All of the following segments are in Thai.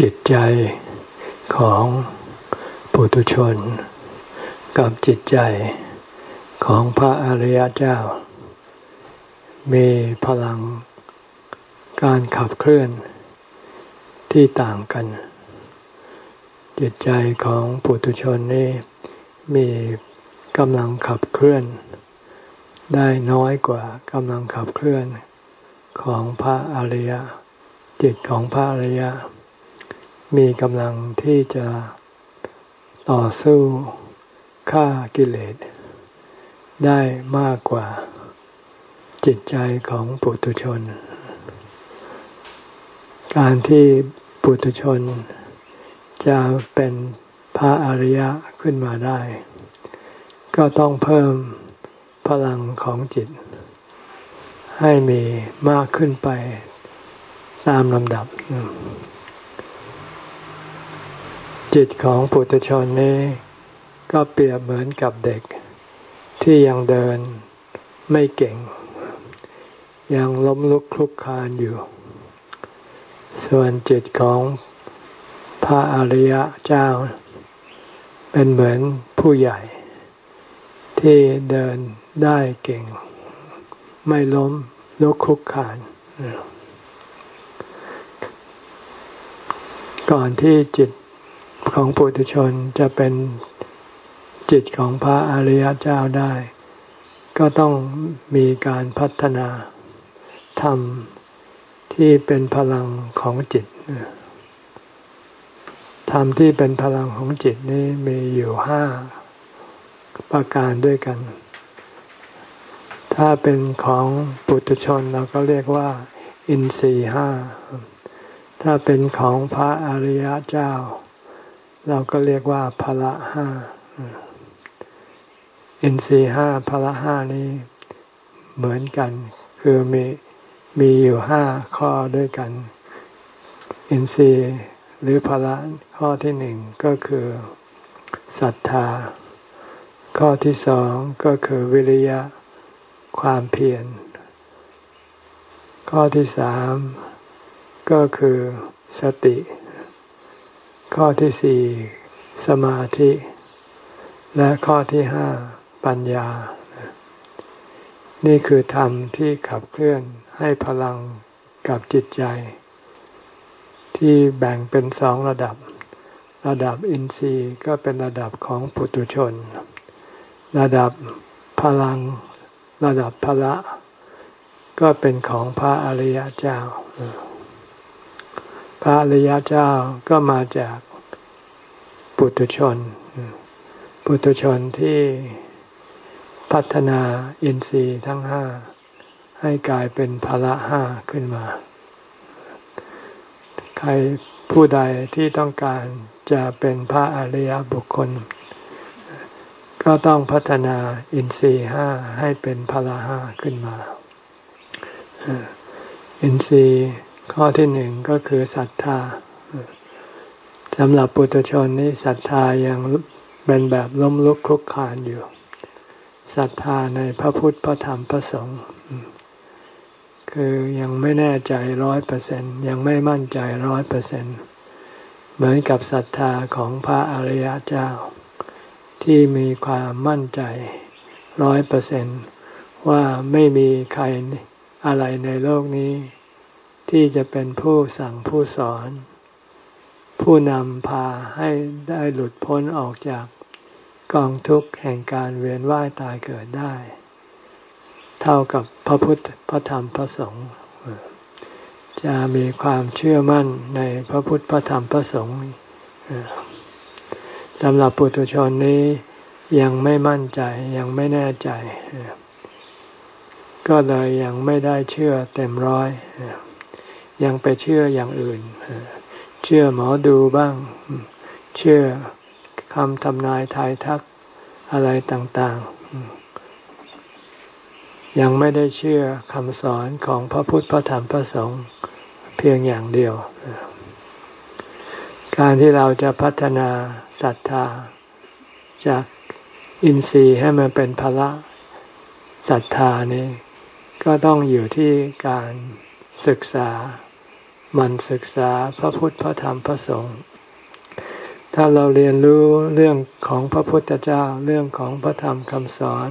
จิตใจของปุถุชน กับจิตใจของพระอริยเจ้า มีพลังการขับเคลื่อนที่ต่างกัน จิตใจของปุถุชนนี่มีกำลังขับเคลื่อน ได้น้อยกว่ากำลังขับเคลื่อนของพระอริยจิตของพระอริย มีกำลังที่จะต่อสู้ฆ่ากิเลส ได้มากกว่าจิตใจของปุถุชน การที่ปุถุชน จะเป็นพระอริยะขึ้นมาได้ ก็ต้องเพิ่มพลังของจิต ให้มีมากขึ้นไปตามลำดับ จิตของปุถุชนนี้ ก็เปรียบเหมือนกับเด็ก ที่ยังเดินไม่เก่ง ยังล้มลุกคลุกคลานอยู่ ส่วนจิตของพระอริยเจ้า เป็นเหมือนผู้ใหญ่ ที่เดินได้เก่ง ไม่ล้มลุกคลุกคลานก่อนที่จิต ของปุถุชนจะเป็นจิตของพระอริยเจ้าได้ ก็ต้องมีการพัฒนาธรรมที่เป็นพลังของจิตธรรมที่เป็นพลังของจิตนี้มีอยู่ห้าประการด้วยกัน ถ้าเป็นของปุถุชนเราก็เรียกว่า อินทรีห้า ถ้าเป็นของพระอริยเจ้า เราก็เรียกว่าพละห้าอินทรีห้าพละห้านี้เหมือนกัน คือมีมีอยู่ห้าข้อด้วยกัน อินทรีย์หรือพละข้อที่หนึ่งก็คือศรัทธา ข้อที่สองก็คือวิริยะความเพียร ข้อที่สามก็คือสติ ข้อที่สี่สมาธิ และข้อที่ห้าปัญญา นี่คือธรรมที่ขับเคลื่อนให้พลังกับจิตใจ ที่แบ่งเป็นสองระดับ ระดับอินทรีย์ก็เป็นระดับของปุตุชน ระดับพลัง ระดับพละ ก็เป็นของพระอริยเจ้า พระอริยเจ้าก็มาจากปุถุชน ปุถุชนที่พัฒนาอินทรีย์ทั้งห้าให้กลายเป็นพละห้าขึ้นมา ใครผู้ใดที่ต้องการจะเป็นพระอริยบุคคล ก็ต้องพัฒนาอินทรีย์ห้าให้เป็นพละห้าขึ้นมา อินทรีย์ ข้อที่หนึ่งก็คือศรัทธาสำหรับปุถุชนนี้ศรัทธายังเป็นแบบล้มลุกคลุกคลานอยู่ศรัทธาในพระพุทธพระธรรมพระสงฆ์คือยังไม่แน่ใจร้อยเปอร์เซ็นยังไม่มั่นใจร้อยเปอร์เซ็นเหมือนกับศรัทธาของพระอริยเจ้า ที่มีความมั่นใจร้อยเปอร์เซ็นว่าไม่มีใครอะไรในโลกนี้ ที่จะเป็นผู้สั่งผู้สอน ผู้นำพาให้ได้หลุดพ้นออกจากกองทุกข์แห่งการเวียนว่ายตายเกิดได้ เท่ากับพระพุทธพระธรรมพระสงฆ์จะมีความเชื่อมั่นในพระพุทธพระธรรมพระสงฆ์สำหรับปุถุชนนี้ยังไม่มั่นใจยังไม่แน่ใจ ก็เลยยังไม่ได้เชื่อเต็มร้อย ยังไปเชื่ออย่างอื่น เชื่อหมอดูบ้าง เชื่อคำทำนายทายทักอะไรต่างๆ ยังไม่ได้เชื่อคำสอนของพระพุทธพระธรรมพระสงฆ์เพียงอย่างเดียว การที่เราจะพัฒนาศรัทธา จากอินทรีย์ให้มันเป็นพละศรัทธานี้ ก็ต้องอยู่ที่การศึกษา มันศึกษาพระพุทธพระธรรมพระสงฆ์ถ้าเราเรียนรู้เรื่องของพระพุทธเจ้าเรื่องของพระธรรมคำสอน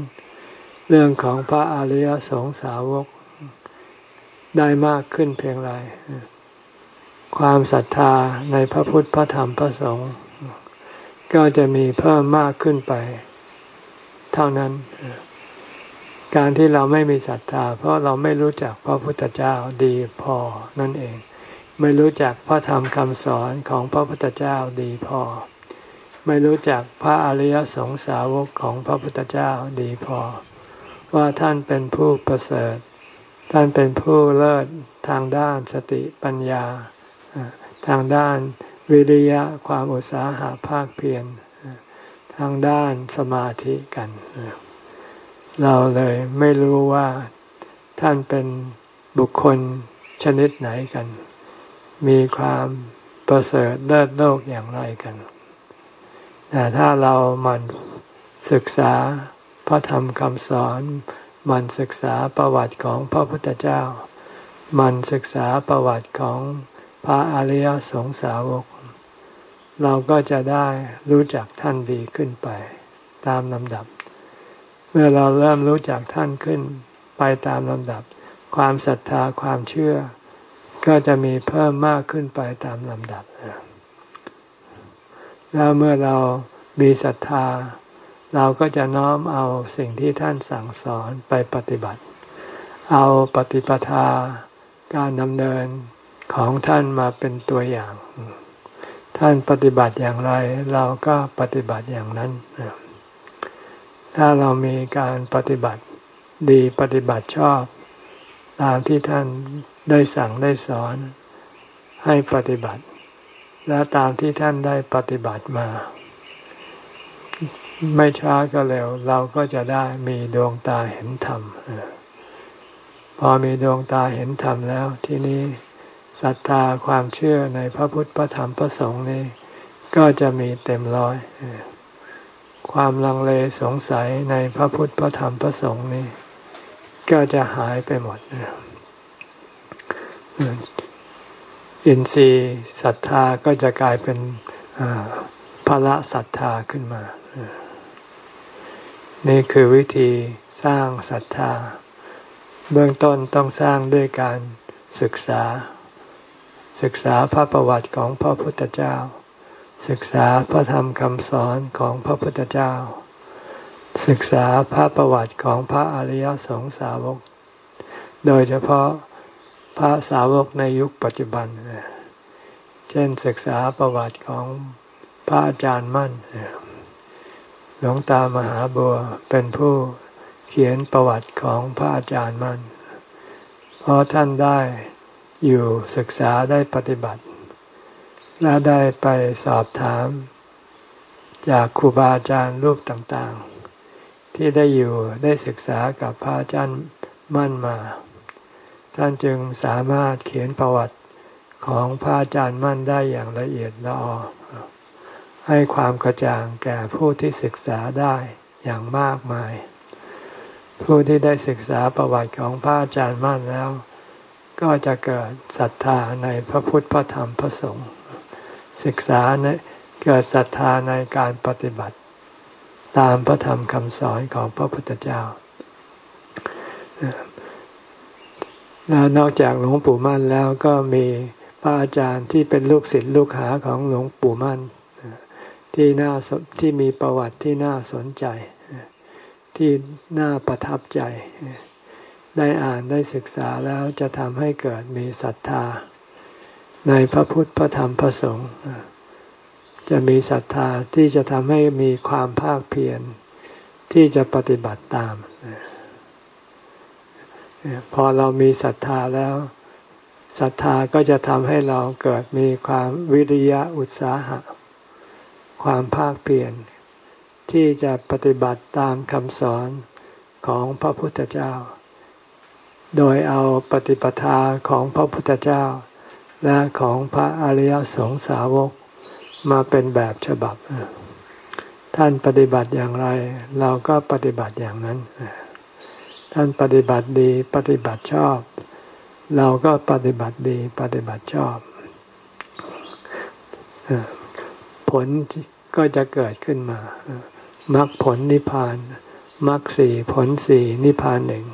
เรื่องของพระอริยสงสาวกได้มากขึ้นเพียงไร ความศรัทธาในพระพุทธพระธรรมพระสงฆ์ก็จะมีเพิ่มมากขึ้นไป เท่านั้น การที่เราไม่มีศรัทธา เพราะเราไม่รู้จักพระพุทธเจ้าดีพอนั่นเอง ไม่รู้จักพระธรรมคำสอนของพระพุทธเจ้าดีพอ ไม่รู้จักพระอริยสงสาวกของพระพุทธเจ้าดีพอ ว่าท่านเป็นผู้ประเสริฐ ท่านเป็นผู้เลิศทางด้านสติปัญญา ทางด้านวิริยะความอุตสาหะภาคเพียรทางด้านสมาธิกัน เราเลยไม่รู้ว่าท่านเป็นบุคคลชนิดไหนกัน มีความประเสริฐเลิศโลกอย่างไรกัน แต่ถ้าเรามันศึกษาพระธรรมคำสอนมันศึกษาประวัติของพระพุทธเจ้า มันศึกษาประวัติของพระอริยสงสาวก เราก็จะได้รู้จักท่านดีขึ้นไป ตามลำดับ เมื่อเราเริ่มรู้จักท่านขึ้นไปตามลำดับ ความศรัทธาความเชื่อ ก็จะมีเพิ่มมากขึ้นไปตามลำดับ แล้วเมื่อเรามีศรัทธา เราก็จะน้อมเอาสิ่งที่ท่านสั่งสอนไปปฏิบัติ เอาปฏิปทาการดำเนินของท่านมาเป็นตัวอย่าง ท่านปฏิบัติอย่างไร เราก็ปฏิบัติอย่างนั้น ถ้าเรามีการปฏิบัติดีปฏิบัติชอบ ตามที่ท่าน ได้สั่งได้สอนให้ปฏิบัติ และตามที่ท่านได้ปฏิบัติมา ไม่ช้าก็เร็ว เราก็จะได้มีดวงตาเห็นธรรมพอมีดวงตาเห็นธรรมแล้วที่นี้ศรัทธาความเชื่อในพระพุทธพระธรรมพระสงฆ์นี้ ก็จะมีเต็มร้อยความลังเลสงสัยในพระพุทธพระธรรมพระสงฆ์นี้ ก็จะหายไปหมด อินทรีย์ศรัทธาก็จะกลายเป็นภละศรัทธาขึ้นมา นี่คือวิธีสร้างศรัทธา เบื้องต้นต้องสร้างด้วยการศึกษา ศึกษาพระประวัติของพระพุทธเจ้า ศึกษาพระธรรมคำสอนของพระพุทธเจ้า ศึกษาพระประวัติของพระอริยสงสาวก โดยเฉพาะ พระสาวกในยุคปัจจุบัน เช่นศึกษาประวัติของพระอาจารย์มั่น หลวงตามหาบัวเป็นผู้เขียนประวัติของพระอาจารย์มั่น เพราะท่านได้อยู่ศึกษาได้ปฏิบัติ และได้ไปสอบถาม จากครูบาอาจารย์รูปต่างๆ ที่ได้อยู่ได้ศึกษากับพระอาจารย์มั่นมา ท่านจึงสามารถเขียนประวัติของพระอาจารย์มั่นได้อย่างละเอียดละออให้ความกระจ่างแก่ผู้ที่ศึกษาได้อย่างมากมาย ผู้ที่ได้ศึกษาประวัติของพระอาจารย์มั่นแล้ว ก็จะเกิดศรัทธาในพระพุทธพระธรรมพระสงฆ์ศึกษาในเกิดศรัทธาในการปฏิบัติ ตามพระธรรมคำสอนของพระพุทธเจ้า แล้วนอกจากหลวงปู่มั่นแล้วก็มีพระอาจารย์ที่เป็นลูกศิษย์ลูกหาของหลวงปู่มั่นที่น่าที่มีประวัติที่น่าสนใจ ที่น่าประทับใจ ได้อ่านได้ศึกษาแล้วจะทำให้เกิดมีศรัทธา ในพระพุทธพระธรรมพระสงฆ์จะมีศรัทธาที่จะทำให้มีความภาคเพียรที่จะปฏิบัติตาม พอเรามีศรัทธาแล้วศรัทธาก็จะทำให้เราเกิดมีความวิริยะอุตสาหะ ความภาคเพียรที่จะปฏิบัติตามคำสอนของพระพุทธเจ้า โดยเอาปฏิปทาของพระพุทธเจ้า และของพระอริยสงสาวกมาเป็นแบบฉบับ ท่านปฏิบัติอย่างไร เราก็ปฏิบัติอย่างนั้น ท่านปฏิบัติดีปฏิบัติชอบ เราก็ปฏิบัติดีปฏิบัติชอบ ผลก็จะเกิดขึ้นมามรรคผลนิพพานมรรคสี่ผลสี่นิพพานหนึ่ง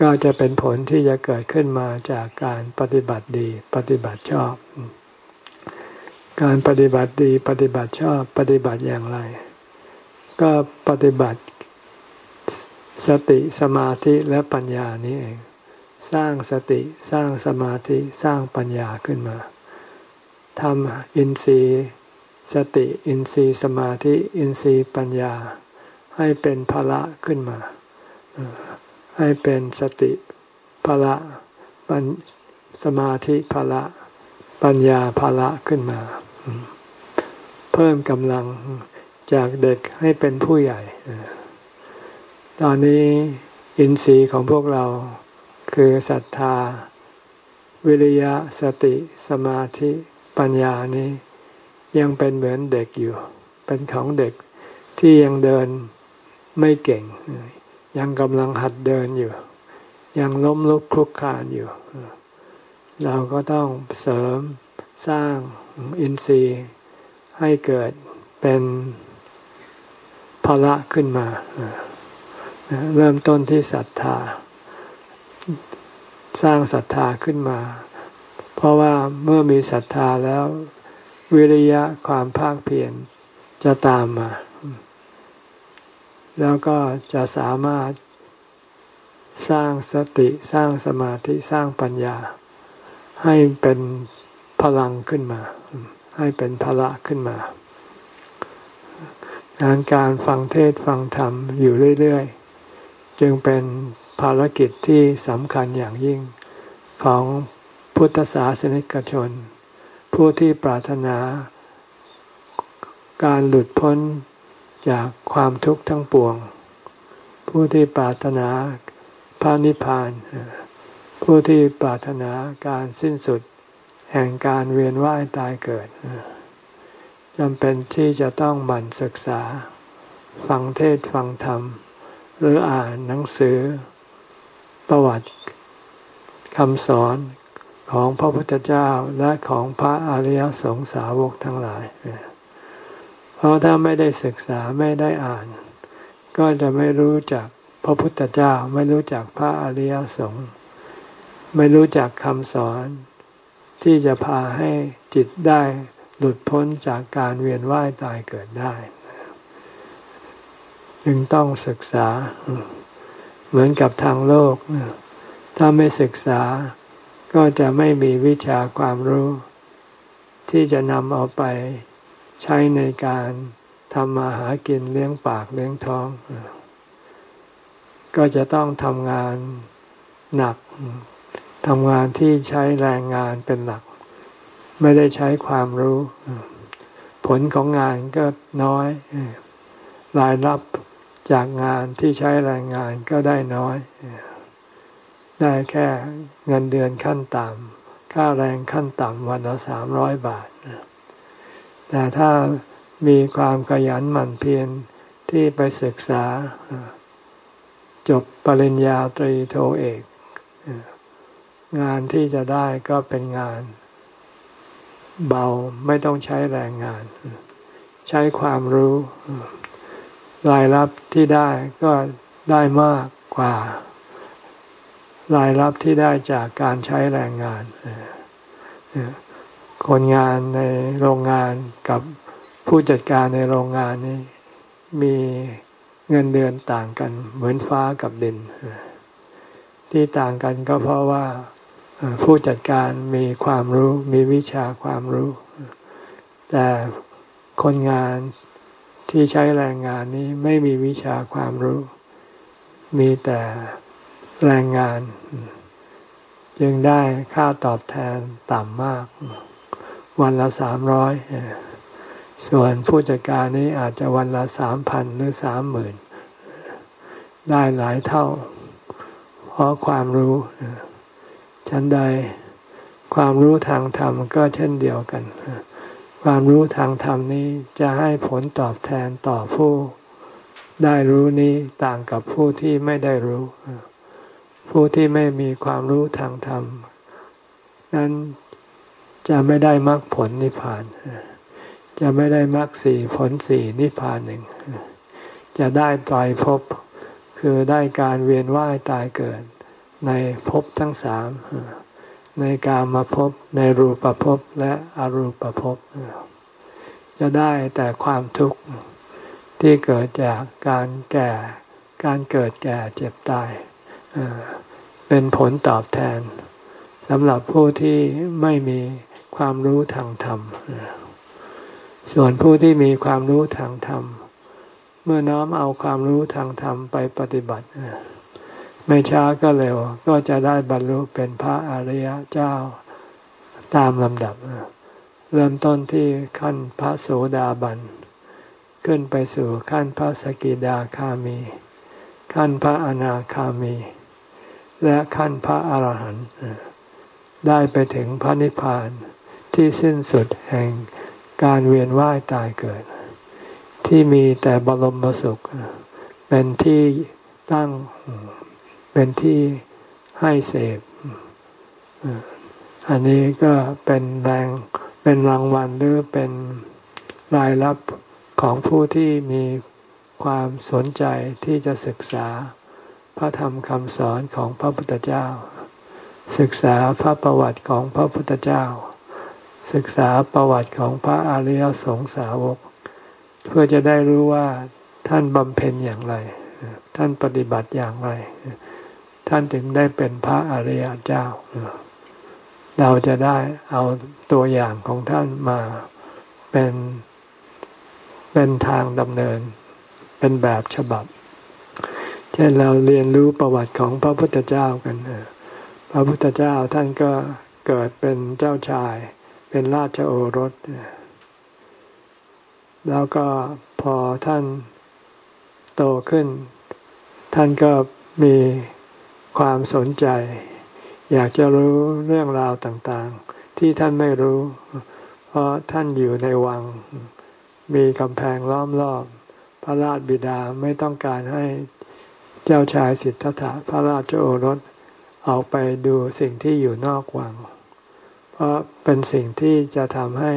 ก็จะเป็นผลที่จะเกิดขึ้นมาจากการปฏิบัติดีปฏิบัติชอบ การปฏิบัติดีปฏิบัติชอบปฏิบัติอย่างไร ก็ปฏิบัติ สติสมาธิและปัญญานี้เอง สร้างสติสร้างสมาธิสร้างปัญญาขึ้นมาทำอินทรีย์สติอินทรีย์สมาธิอินทรีย์ปัญญา ให้เป็นพละขึ้นมา ให้เป็นสติพละปัญสมาธิพละปัญญาพละขึ้นมา เพิ่มกำลังจากเด็กให้เป็นผู้ใหญ่ ตอนนี้อินทรีย์ของพวกเราคือศรัทธา วิริยะสติสมาธิปัญญานี้ยังเป็นเหมือนเด็กอยู่ เป็นของเด็กที่ยังเดินไม่เก่ง ยังกำลังหัดเดินอยู่ ยังล้มลุกคลุกคลานอยู่ เราก็ต้องเสริมสร้างอินทรีย์ให้เกิดเป็นภละขึ้นมา เริ่มต้นที่ศรัทธา สร้างศรัทธาขึ้นมา เพราะว่าเมื่อมีศรัทธาแล้ววิริยะความภาคเพียรจะตามมา แล้วก็จะสามารถสร้างสติสร้างสมาธิสร้างปัญญา ให้เป็นพลังขึ้นมา ให้เป็นพละขึ้นมางานการฟังเทศฟังธรรมอยู่เรื่อย ๆ จึงเป็นภารกิจที่สำคัญอย่างยิ่งของพุทธศาสนิกชน ผู้ที่ปรารถนา การหลุดพ้นจากความทุกข์ทั้งปวง ผู้ที่ปรารถนาพระนิพพาน ผู้ที่ปรารถนาการสิ้นสุดแห่งการเวียนว่ายตายเกิดจำเป็นที่จะต้องหมั่นศึกษา ฟังเทศฟังธรรม หรืออ่านหนังสือ ประวัติคำสอนของพระพุทธเจ้าและของพระอริยสงสาวกทั้งหลาย เพราะถ้าไม่ได้ศึกษาไม่ได้อ่าน ก็จะไม่รู้จักพระพุทธเจ้าไม่รู้จักพระอริยสงฆ์ไม่รู้จักคำสอน ที่จะพาให้จิตได้หลุดพ้นจากการเวียนว่ายตายเกิดได้ จึงต้องศึกษา เหมือนกับทางโลก ถ้าไม่ศึกษาก็จะไม่มีวิชาความรู้ ที่จะนำเอาไปใช้ในการทำมาหากินเลี้ยงปากเลี้ยงท้อง ก็จะต้องทำงานหนักทำงานที่ใช้แรงงานเป็นหลัก ไม่ได้ใช้ความรู้ ผลของงานก็น้อย รายรับ จากงานที่ใช้แรงงานก็ได้น้อย ได้แค่เงินเดือนขั้นต่ำค่าแรงขั้นต่ำวันละสามร้อยบาท แต่ถ้ามีความขยันหมั่นเพียรที่ไปศึกษา จบปริญญาตรีโทเอก งานที่จะได้ก็เป็นงาน เบาไม่ต้องใช้แรงงาน ใช้ความรู้ รายรับที่ได้ก็ได้มากกว่ารายรับที่ได้จากการใช้แรงงาน คนงานในโรงงานกับผู้จัดการในโรงงานนี้มีเงินเดือนต่างกัน เหมือนฟ้ากับดิน ที่ต่างกันก็เพราะว่าผู้จัดการมีความรู้มีวิชาความรู้ แต่คนงาน ที่ใช้แรงงานนี้ไม่มีวิชาความรู้ มีแต่แรงงาน จึงได้ค่าตอบแทนต่ำมาก วันละสามร้อยส่วนผู้จัดการนี้อาจจะวันละสามพันหรือสามหมื่นได้หลายเท่า เพราะความรู้ฉันใดความรู้ทางธรรมก็เช่นเดียวกัน ความรู้ทางธรรมนี้จะให้ผลตอบแทนต่อผู้ได้รู้นี้ต่างกับผู้ที่ไม่ได้รู้ ผู้ที่ไม่มีความรู้ทางธรรม นั้นจะไม่ได้มรรคผลนิพพาน จะไม่ได้มรรคสี่ผลสี่นิพพานหนึ่ง จะได้ตายภพคือได้การเวียนว่ายตายเกิดในภพทั้งสาม ในการมาพบในรูปภพและอรูปภพจะได้แต่ความทุกข์ที่เกิดจากการแก่ การเกิดแก่เจ็บตายเป็นผลตอบแทนสำหรับผู้ที่ไม่มีความรู้ทางธรรม ส่วนผู้ที่มีความรู้ทางธรรม เมื่อน้อมเอาความรู้ทางธรรมไปปฏิบัติ ไม่ช้าก็เร็ว ก็จะได้บรรลุเป็นพระอริยเจ้าตามลำดับ เริ่มต้นที่ขั้นพระโสดาบัน ขึ้นไปสู่ขั้นพระสกิดาคามี ขั้นพระอนาคามี และขั้นพระอรหันต์ได้ไปถึงพระนิพพานที่สิ้นสุดแห่งการเวียนว่ายตายเกิด ที่มีแต่บรมสุข เป็นที่ตั้ง เป็นที่ให้เสพอันนี้ก็เป็นแรงเป็นรางวัลหรือเป็นรายรับของผู้ที่มีความสนใจที่จะศึกษาพระธรรมคำสอนของพระพุทธเจ้า ศึกษาพระประวัติของพระพุทธเจ้า ศึกษาประวัติของพระอริยสงสาวก เพื่อจะได้รู้ว่าท่านบำเพ็ญอย่างไร ท่านปฏิบัติอย่างไร ท่านถึงได้เป็นพระอริยเจ้า เราจะได้เอาตัวอย่างของท่านมาเป็นเป็นทางดำเนิน เป็นแบบฉบับ เช่นเราเรียนรู้ประวัติของพระพุทธเจ้ากันพระพุทธเจ้าท่านก็เกิดเป็นเจ้าชาย เป็นราชโอรส แล้วก็พอท่านโตขึ้น ท่านก็มี ความสนใจ อยากจะรู้เรื่องราวต่างๆ ที่ท่านไม่รู้ เพราะท่านอยู่ในวัง มีกำแพงล้อมรอบ พระราชบิดาไม่ต้องการให้เจ้าชายสิทธัตถะพระราชโอรสออกไปดูสิ่งที่อยู่นอกวัง เพราะเป็นสิ่งที่จะทำให้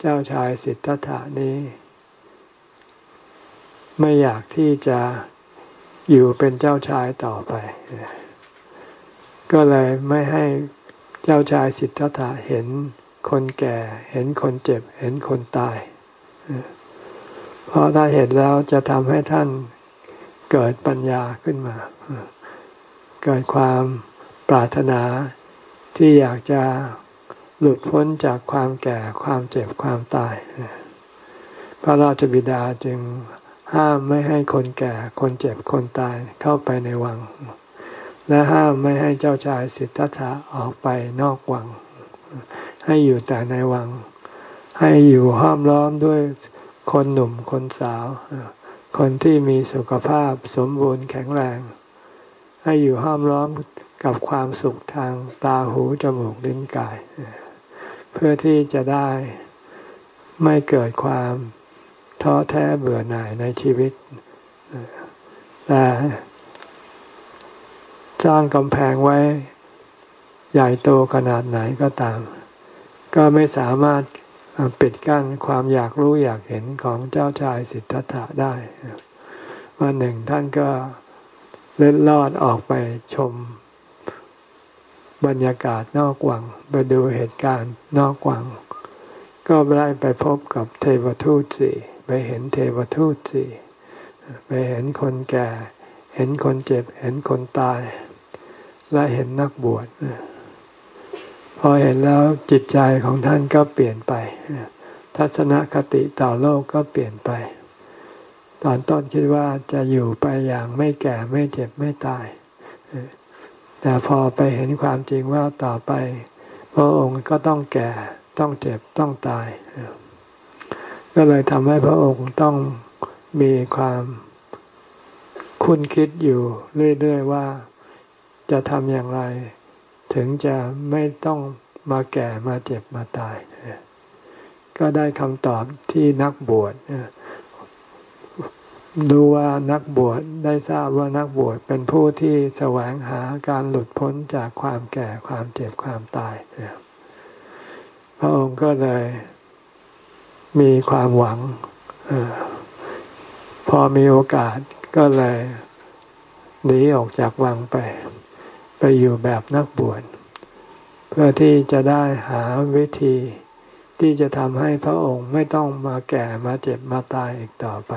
เจ้าชายสิทธัตถะนี้ ไม่อยากที่จะ อยู่เป็นเจ้าชายต่อไป ก็เลยไม่ให้เจ้าชายสิทธัตถะเห็นคนแก่ เห็นคนเจ็บ เห็นคนตาย เพราะถ้าเห็นแล้วจะทำให้ท่านเกิดปัญญาขึ้นมา เกิดความปรารถนาที่อยากจะหลุดพ้นจากความแก่ความเจ็บความตาย พระราชบิดาจึง ห้ามไม่ให้คนแก่คนเจ็บคนตายเข้าไปในวัง และห้ามไม่ให้เจ้าชายสิทธัตถะออกไปนอกวัง ให้อยู่แต่ในวัง ให้อยู่ห้อมล้อมด้วยคนหนุ่มคนสาว คนที่มีสุขภาพสมบูรณ์แข็งแรง ให้อยู่ห้อมล้อมกับความสุขทางตาหูจมูกลิ้นกาย เพื่อที่จะได้ไม่เกิดความ ท้อแท้เบื่อหน่ายในชีวิตแต่สร้างกำแพงไว้ใหญ่โตขนาดไหนก็ตาม ก็ไม่สามารถปิดกั้นความอยากรู้อยากเห็นของเจ้าชายสิทธัตถะได้วันหนึ่งท่านก็เล็ดลอดออกไปชมบรรยากาศนอกวัง ไปดูเหตุการณ์นอกวัง ก็ได้ไปพบกับเทวทูตสี่ไปเห็นเทวทูตสี่ไปเห็นคนแก่ เห็นคนเจ็บ เห็นคนตาย และเห็นนักบวชพอเห็นแล้วจิตใจของท่านก็เปลี่ยนไป ทัศนคติต่อโลกก็เปลี่ยนไป ตอนต้นคิดว่าจะอยู่ไปอย่างไม่แก่ไม่เจ็บไม่ตาย แต่พอไปเห็นความจริงว่าต่อไป พระองค์ก็ต้องแก่ ต้องเจ็บต้องตาย ก็เลยทำให้พระองค์ต้องมีความคุ้นคิดอยู่เรื่อยๆว่าจะทำอย่างไร ถึงจะไม่ต้องมาแก่มาเจ็บมาตาย ก็ได้คำตอบที่นักบวชรู้ว่านักบวชได้ทราบว่านักบวชเป็นผู้ที่แสวงหาการหลุดพ้นจากความแก่ความเจ็บความตายพร ระองค์ก็เลยมีความหวังอพอมีโอกาสก็เลยหนีออกจากวังไป ไปอยู่แบบนักบวชเพื่อที่จะได้หาวิธีที่จะทำให้พระองค์ไม่ต้องมาแก่มาเจ็บมาตายอีกต่อไป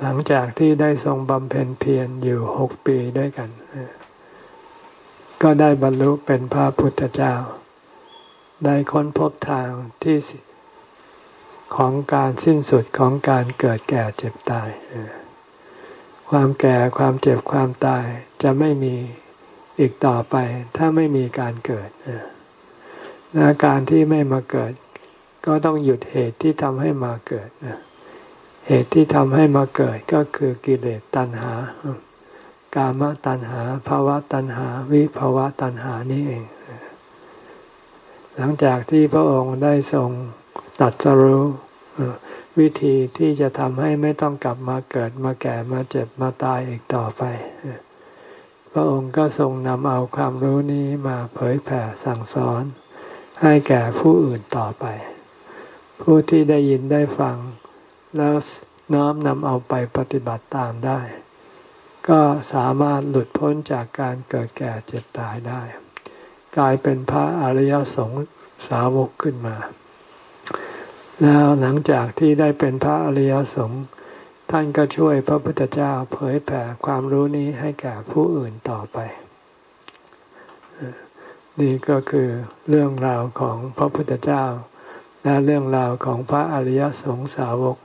หลังจากที่ได้ทรงบำเพ็ญเพียรอยู่หกปีด้วยกัน ก็ได้บรรลุเป็นพระพุทธเจ้า ได้ค้นพบทางที่ของการสิ้นสุดของการเกิดแก่เจ็บตาย ความแก่ความเจ็บความตายจะไม่มีอีกต่อไป ถ้าไม่มีการเกิดและการที่ไม่มาเกิด ก็ต้องหยุดเหตุที่ทำให้มาเกิดเหตุที่ทำให้มาเกิดก็คือกิเลสตัณหากามตัณหาภาวะตัณหา วิภาวะตัณหานี่เอง หลังจากที่พระองค์ได้ทรงตัดสรู้วิธีที่จะทำให้ไม่ต้องกลับมาเกิดมาแก่มาเจ็บมาตายอีกต่อไป พระองค์ก็ทรงนำเอาความรู้นี้มาเผยแผ่สั่งสอน ให้แก่ผู้อื่นต่อไป ผู้ที่ได้ยินได้ฟัง แล้วน้อมนำเอาไปปฏิบัติตามได้ ก็สามารถหลุดพ้นจากการเกิดแก่เจ็บตายได้ กลายเป็นพระอริยสงสาวกขึ้นมา แล้วหลังจากที่ได้เป็นพระอริยสงฆ์ท่านก็ช่วยพระพุทธเจ้าเผยแผ่ความรู้นี้ให้แก่ผู้อื่นต่อไป นี่ก็คือเรื่องราวของพระพุทธเจ้า และเรื่องราวของพระอริยสงสาวก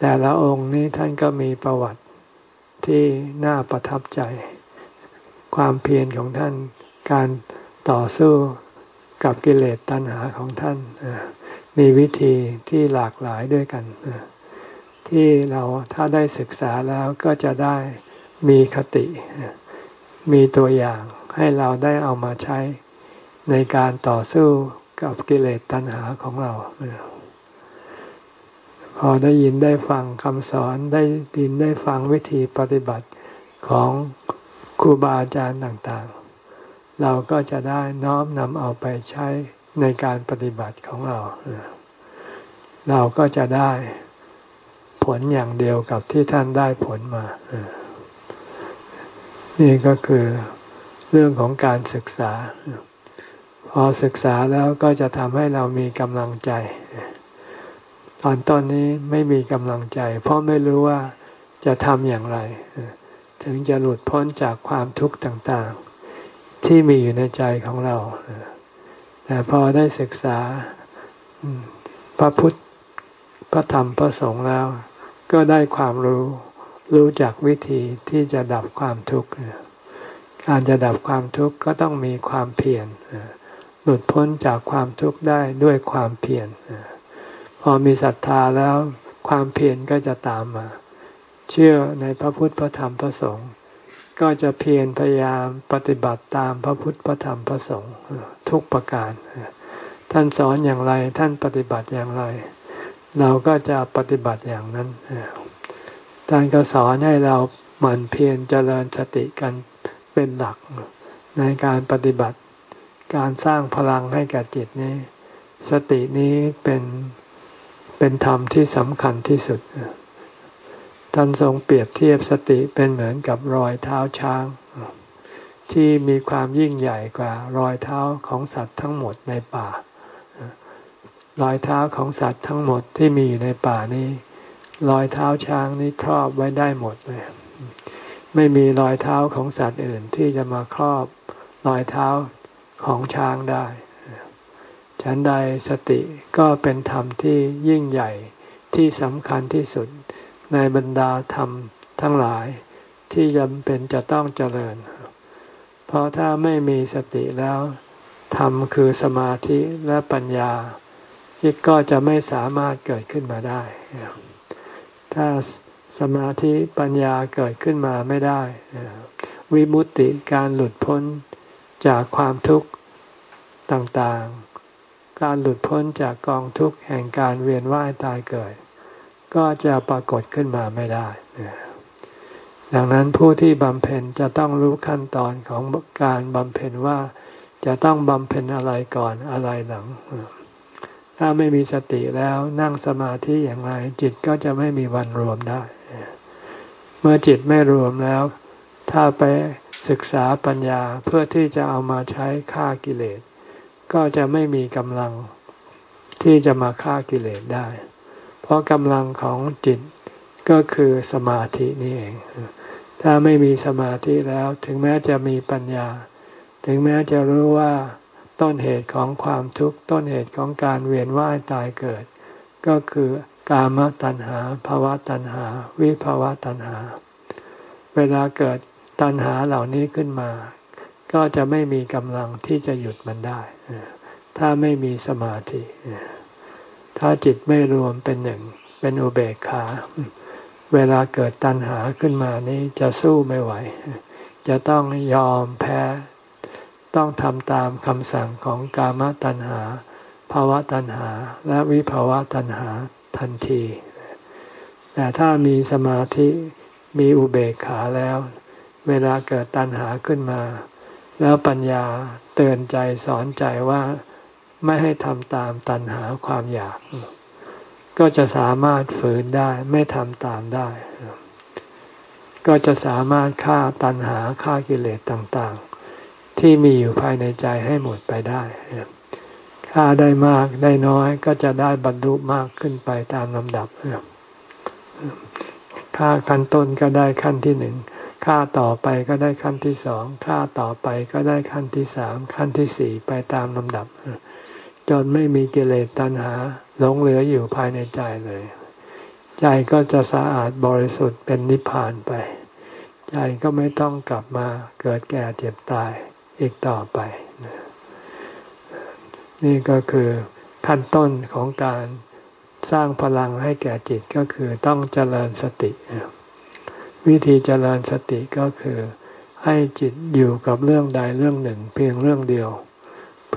แต่ละองค์นี้ท่านก็มีประวัติที่น่าประทับใจ ความเพียรของท่านการ ต่อสู้กับกิเลสตัณหาของท่าน มีวิธีที่หลากหลายด้วยกัน ที่เราถ้าได้ศึกษาแล้วก็จะได้มีคติ มีตัวอย่างให้เราได้เอามาใช้ในการต่อสู้กับกิเลสตัณหาของเรา พอได้ยินได้ฟังคำสอนได้ดินได้ฟังวิธีปฏิบัติของครูบาอาจารย์ต่างๆ เราก็จะได้น้อมนำเอาไปใช้ในการปฏิบัติของเรา เราก็จะได้ผลอย่างเดียวกับที่ท่านได้ผลมา นี่ก็คือเรื่องของการศึกษา พอศึกษาแล้วก็จะทำให้เรามีกำลังใจ ตอนตอนนี้ไม่มีกำลังใจ เพราะไม่รู้ว่าจะทำอย่างไร ถึงจะหลุดพ้นจากความทุกข์ต่างๆ ที่มีอยู่ในใจของเรา แต่พอได้ศึกษาพระพุทธ พระธรรม พระสงฆ์แล้ว ก็ได้ความรู้ รู้จักวิธีที่จะดับความทุกข์ การจะดับความทุกข์ก็ต้องมีความเพียร หลุดพ้นจากความทุกข์ได้ด้วยความเพียร พอมีศรัทธาแล้วความเพียรก็จะตามมา เชื่อในพระพุทธ พระธรรม พระสงฆ์ ก็จะเพียรพยายามปฏิบัติตามพระพุทธพระธรรมพระสงฆ์ทุกประการ ท่านสอนอย่างไรท่านปฏิบัติอย่างไร เราก็จะปฏิบัติอย่างนั้นท่านก็สอนให้เราหมั่นเพียรเจริญสติกันเป็นหลัก ในการปฏิบัติการสร้างพลังให้กับจิตนี้ สตินี้เป็นเป็นธรรมที่สำคัญที่สุด ท่านทรงเปรียบเทียบสติเป็นเหมือนกับรอยเท้าช้าง ที่มีความยิ่งใหญ่กว่ารอยเท้าของสัตว์ทั้งหมดในป่า รอยเท้าของสัตว์ทั้งหมดที่มีอยู่ในป่านี้ รอยเท้าช้างนี้ครอบไว้ได้หมดเลยไม่มีรอยเท้าของสัตว์อื่นที่จะมาครอบรอยเท้าของช้างได้ ฉันใดสติก็เป็นธรรมที่ยิ่งใหญ่ที่สำคัญที่สุด ในบรรดาธรรมทั้งหลายที่จำเป็นจะต้องเจริญ เพราะถ้าไม่มีสติแล้วธรรมคือสมาธิและปัญญาที่ก็จะไม่สามารถเกิดขึ้นมาได้ ถ้าสมาธิปัญญาเกิดขึ้นมาไม่ได้ วิมุตติการหลุดพ้นจากความทุกข์ต่างๆ การหลุดพ้นจากกองทุกข์แห่งการเวียนว่ายตายเกิด ก็จะปรากฏขึ้นมาไม่ได้ ดังนั้นผู้ที่บำเพ็ญจะต้องรู้ขั้นตอนของการบำเพ็ญว่าจะต้องบำเพ็ญอะไรก่อนอะไรหลัง ถ้าไม่มีสติแล้วนั่งสมาธิอย่างไร จิตก็จะไม่มีวันรวมได้ เมื่อจิตไม่รวมแล้ว ถ้าไปศึกษาปัญญาเพื่อที่จะเอามาใช้ฆ่ากิเลส ก็จะไม่มีกำลังที่จะมาฆ่ากิเลสได้ เพราะกำลังของจิตก็คือสมาธินี่เอง ถ้าไม่มีสมาธิแล้วถึงแม้จะมีปัญญา ถึงแม้จะรู้ว่าต้นเหตุของความทุกข์ต้นเหตุของการเวียนว่ายตายเกิด ก็คือกามตัณหาภาวะตัณหา วิภาวะตัณหา เวลาเกิดตัณหาเหล่านี้ขึ้นมา ก็จะไม่มีกำลังที่จะหยุดมันได้ ถ้าไม่มีสมาธิ ถ้าจิตไม่รวมเป็นหนึ่ง เป็นอุเบกขา เวลาเกิดตัณหาขึ้นมานี้จะสู้ไม่ไหว จะต้องยอมแพ้ ต้องทำตามคำสั่งของกามตัณหาภาวะตัณหา และวิภาวะตัณหาทันที แต่ถ้ามีสมาธิมีอุเบกขาแล้ว เวลาเกิดตัณหาขึ้นมา แล้วปัญญาเตือนใจสอนใจว่า ไม่ให้ทำตามตัณหาความอยาก ก็จะสามารถฝืนได้ไม่ทำตามได้ ก็จะสามารถฆ่าตัณหาฆ่ากิเลสต่างๆ ที่มีอยู่ภายในใจให้หมดไปได้ฆ่าได้มากได้น้อยก็จะได้บรรลุมากขึ้นไปตามลำดับฆ่าขั้นต้นก็ได้ขั้นที่หนึ่งค่าต่อไปก็ได้ขั้นที่สองค่าต่อไปก็ได้ขั้นที่สามขั้นที่สี่ไปตามลำดับ จนไม่มีกิเลสตัณหาหลงเหลืออยู่ภายในใจเลย ใจก็จะสะอาดบริสุทธิ์เป็นนิพพานไป ใจก็ไม่ต้องกลับมาเกิดแก่เจ็บตายอีกต่อไป นี่ก็คือขั้นต้นของการสร้างพลังให้แก่จิตก็คือต้องเจริญสติ วิธีเจริญสติก็คือให้จิตอยู่กับเรื่องใดเรื่องหนึ่ง เพียงเรื่องเดียว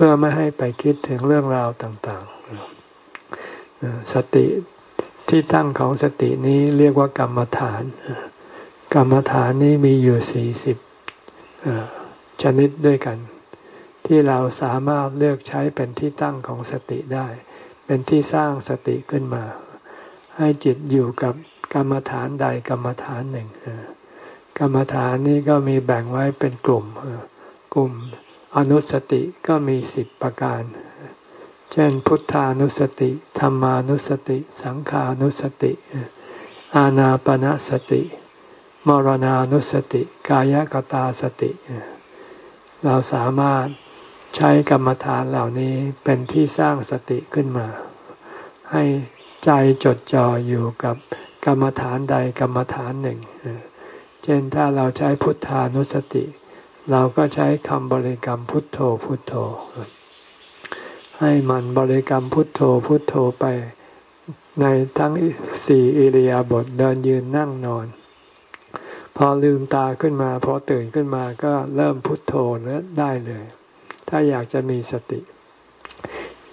พื่อไม่ให้ไปคิดถึงเรื่องราวต่างๆ สติที่ตั้งของสตินี้เรียกว่ากรรมฐาน กรรมฐานนี้มีอยู่สี่สิบชนิดด้วยกัน ที่เราสามารถเลือกใช้เป็นที่ตั้งของสติได้ เป็นที่สร้างสติขึ้นมา ให้จิตอยู่กับกรรมฐานใดกรรมฐานหนึ่ง กรรมฐานนี้ก็มีแบ่งไว้เป็นกลุ่มกลุ่ม อนุสติก็มีสิบประการ เช่น พุทธานุสติธรรมานุสติ สังขานุสติ อาณาปณะสติ มรณานุสติ กายกตาสติ เราสามารถใช้กรรมฐานเหล่านี้เป็นที่สร้างสติขึ้นมา ให้ใจจดจ่ออยู่กับกรรมฐานใดกรรมฐานหนึ่ง เช่นถ้าเราใช้พุทธานุสติ เราก็ใช้คำบริกรรมพุทโธพุทโธ ให้มันบริกรรมพุทโธพุทโธไปในทั้งสี่อิริยาบถเดินยืนนั่งนอน พอลืมตาขึ้นมา พอตื่นขึ้นมาก็เริ่มพุทโธได้เลย ถ้าอยากจะมีสติ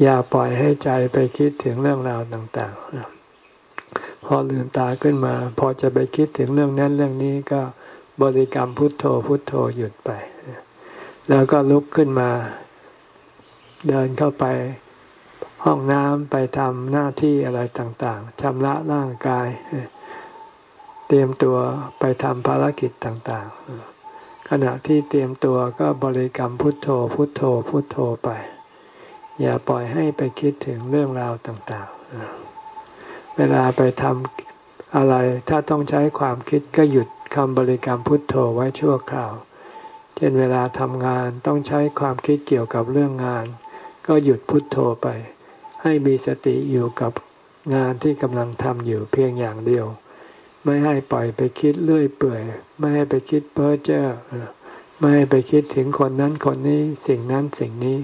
อย่าปล่อยให้ใจไปคิดถึงเรื่องราวต่าง ๆ พอลืมตาขึ้นมา พอจะไปคิดถึงเรื่องนั้นเรื่องนี้ก็ บริกรรมพุทโธพุทโธหยุดไป แล้วก็ลุกขึ้นมา เดินเข้าไปห้องน้ำไปทำหน้าที่อะไรต่างๆชำระร่างกาย เตรียมตัวไปทำภารกิจต่างๆ ขณะที่เตรียมตัวก็บริกรรมพุทโธพุทโธพุทโธไป อย่าปล่อยให้ไปคิดถึงเรื่องราวต่างๆ เวลาไปทำ อะไรถ้าต้องใช้ความคิดก็หยุดคำบริกรรมพุทโธไว้ชั่วคราว เช่นเวลาทำงานต้องใช้ความคิดเกี่ยวกับเรื่องงาน ก็หยุดพุทโธไป ให้มีสติอยู่กับงานที่กำลังทำอยู่เพียงอย่างเดียว ไม่ให้ปล่อยไปคิดเลื่อยเปื่อย ไม่ให้ไปคิดเพ้อเจ้อไม่ให้ไปคิดถึงคนนั้นคนนี้สิ่งนั้นสิ่งนี้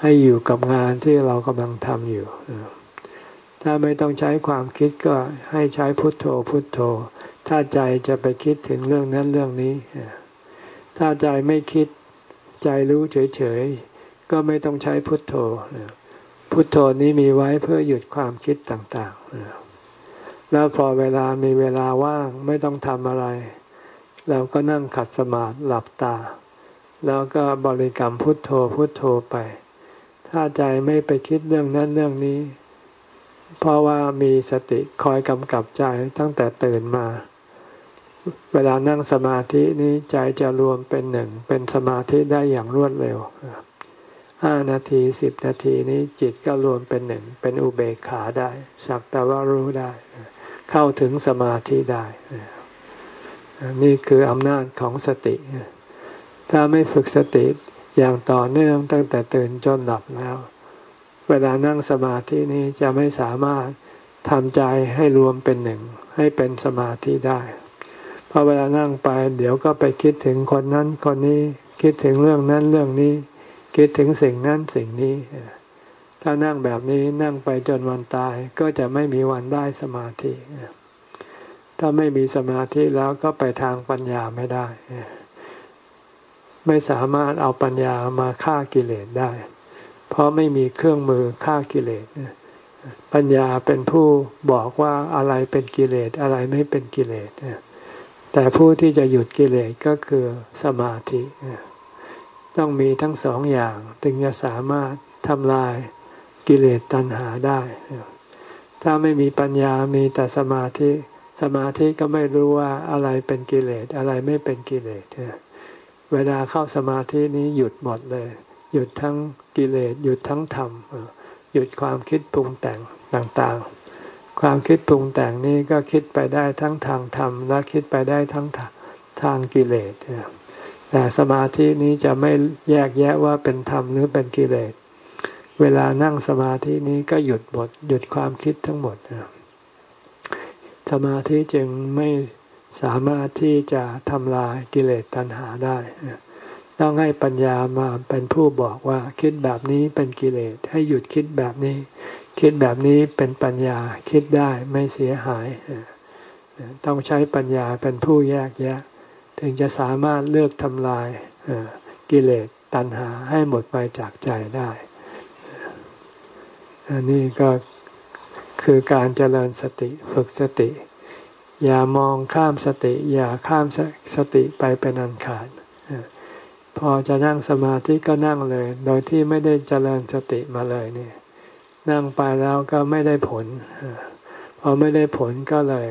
ให้อยู่กับงานที่เรากำลังทำอยู่ ถ้าไม่ต้องใช้ความคิดก็ให้ใช้พุทโธพุทโธ ถ้าใจจะไปคิดถึงเรื่องนั้นเรื่องนี้ ถ้าใจไม่คิดใจรู้เฉยๆ ก็ไม่ต้องใช้พุทโธ พุทโธนี้มีไว้เพื่อหยุดความคิดต่างๆ แล้วพอเวลามีเวลาว่างไม่ต้องทำอะไร เราก็นั่งขัดสมาธิหลับตา แล้วก็บริกรรมพุทโธพุทโธไป ถ้าใจไม่ไปคิดเรื่องนั้นเรื่องนี้ เพราะว่ามีสติคอยกำกับใจตั้งแต่ตื่นมา เวลานั่งสมาธินี้ใจจะรวมเป็นหนึ่ง เป็นสมาธิได้อย่างรวดเร็วห้านาทีสิบนาทีนี้จิตก็รวมเป็นหนึ่ง เป็นอุเบกขาได้ สักแต่ว่ารู้ได้ เข้าถึงสมาธิได้ นี่คืออำนาจของสติ ถ้าไม่ฝึกสติอย่างต่อเนื่องตั้งแต่ตื่นจนหลับแล้ว เวลานั่งสมาธินี้จะไม่สามารถทำใจให้รวมเป็นหนึ่ง ให้เป็นสมาธิได้พอเวลานั่งไป เดี๋ยวก็ไปคิดถึงคนนั้นคนนี้คิดถึงเรื่องนั้นเรื่องนี้ คิดถึงสิ่งนั้นสิ่งนี้ถ้านั่งแบบนี้นั่งไปจนวันตายก็จะไม่มีวันได้สมาธิถ้าไม่มีสมาธิแล้วก็ไปทางปัญญาไม่ได้ ไม่สามารถเอาปัญญามาฆ่ากิเลสได้ เพราะไม่มีเครื่องมือฆ่ากิเลสปัญญาเป็นผู้บอกว่าอะไรเป็นกิเลสอะไรไม่เป็นกิเลสแต่ผู้ที่จะหยุดกิเลสก็คือสมาธิ ต้องมีทั้งสองอย่างถึงจะสามารถทำลายกิเลสตัณหาได้ ถ้าไม่มีปัญญามีแต่สมาธิ สมาธิก็ไม่รู้ว่าอะไรเป็นกิเลสอะไรไม่เป็นกิเลสเวลาเข้าสมาธินี้หยุดหมดเลย หยุดทั้งกิเลสหยุดทั้งธรรมหยุดความคิดปรุงแต่งต่างๆ ความคิดปรุงแต่งนี้ก็คิดไปได้ทั้งทางธรรมและคิดไปได้ทั้งทางกิเลสแต่สมาธินี้จะไม่แยกแยะว่าเป็นธรรมหรือเป็นกิเลส เวลานั่งสมาธินี้ก็หยุดหมดหยุดความคิดทั้งหมดสมาธิจึงไม่สามารถที่จะทำลายกิเลสตัณหาได้ ต้องให้ปัญญามาเป็นผู้บอกว่า คิดแบบนี้เป็นกิเลสให้หยุดคิดแบบนี้ คิดแบบนี้เป็นปัญญาคิดได้ไม่เสียหาย ต้องใช้ปัญญาเป็นผู้แยกแยะ ถึงจะสามารถเลือกทำลายกิเลสตัณหาให้หมดไปจากใจได้อันนี้ก็คือการเจริญสติฝึกสติ อย่ามองข้ามสติ อย่าข้ามสติไปเป็นอันขาด พอจะนั่งสมาธิก็นั่งเลย โดยที่ไม่ได้เจริญสติมาเลยเนี่ย นั่งไปแล้วก็ไม่ได้ผล พอไม่ได้ผลก็เลย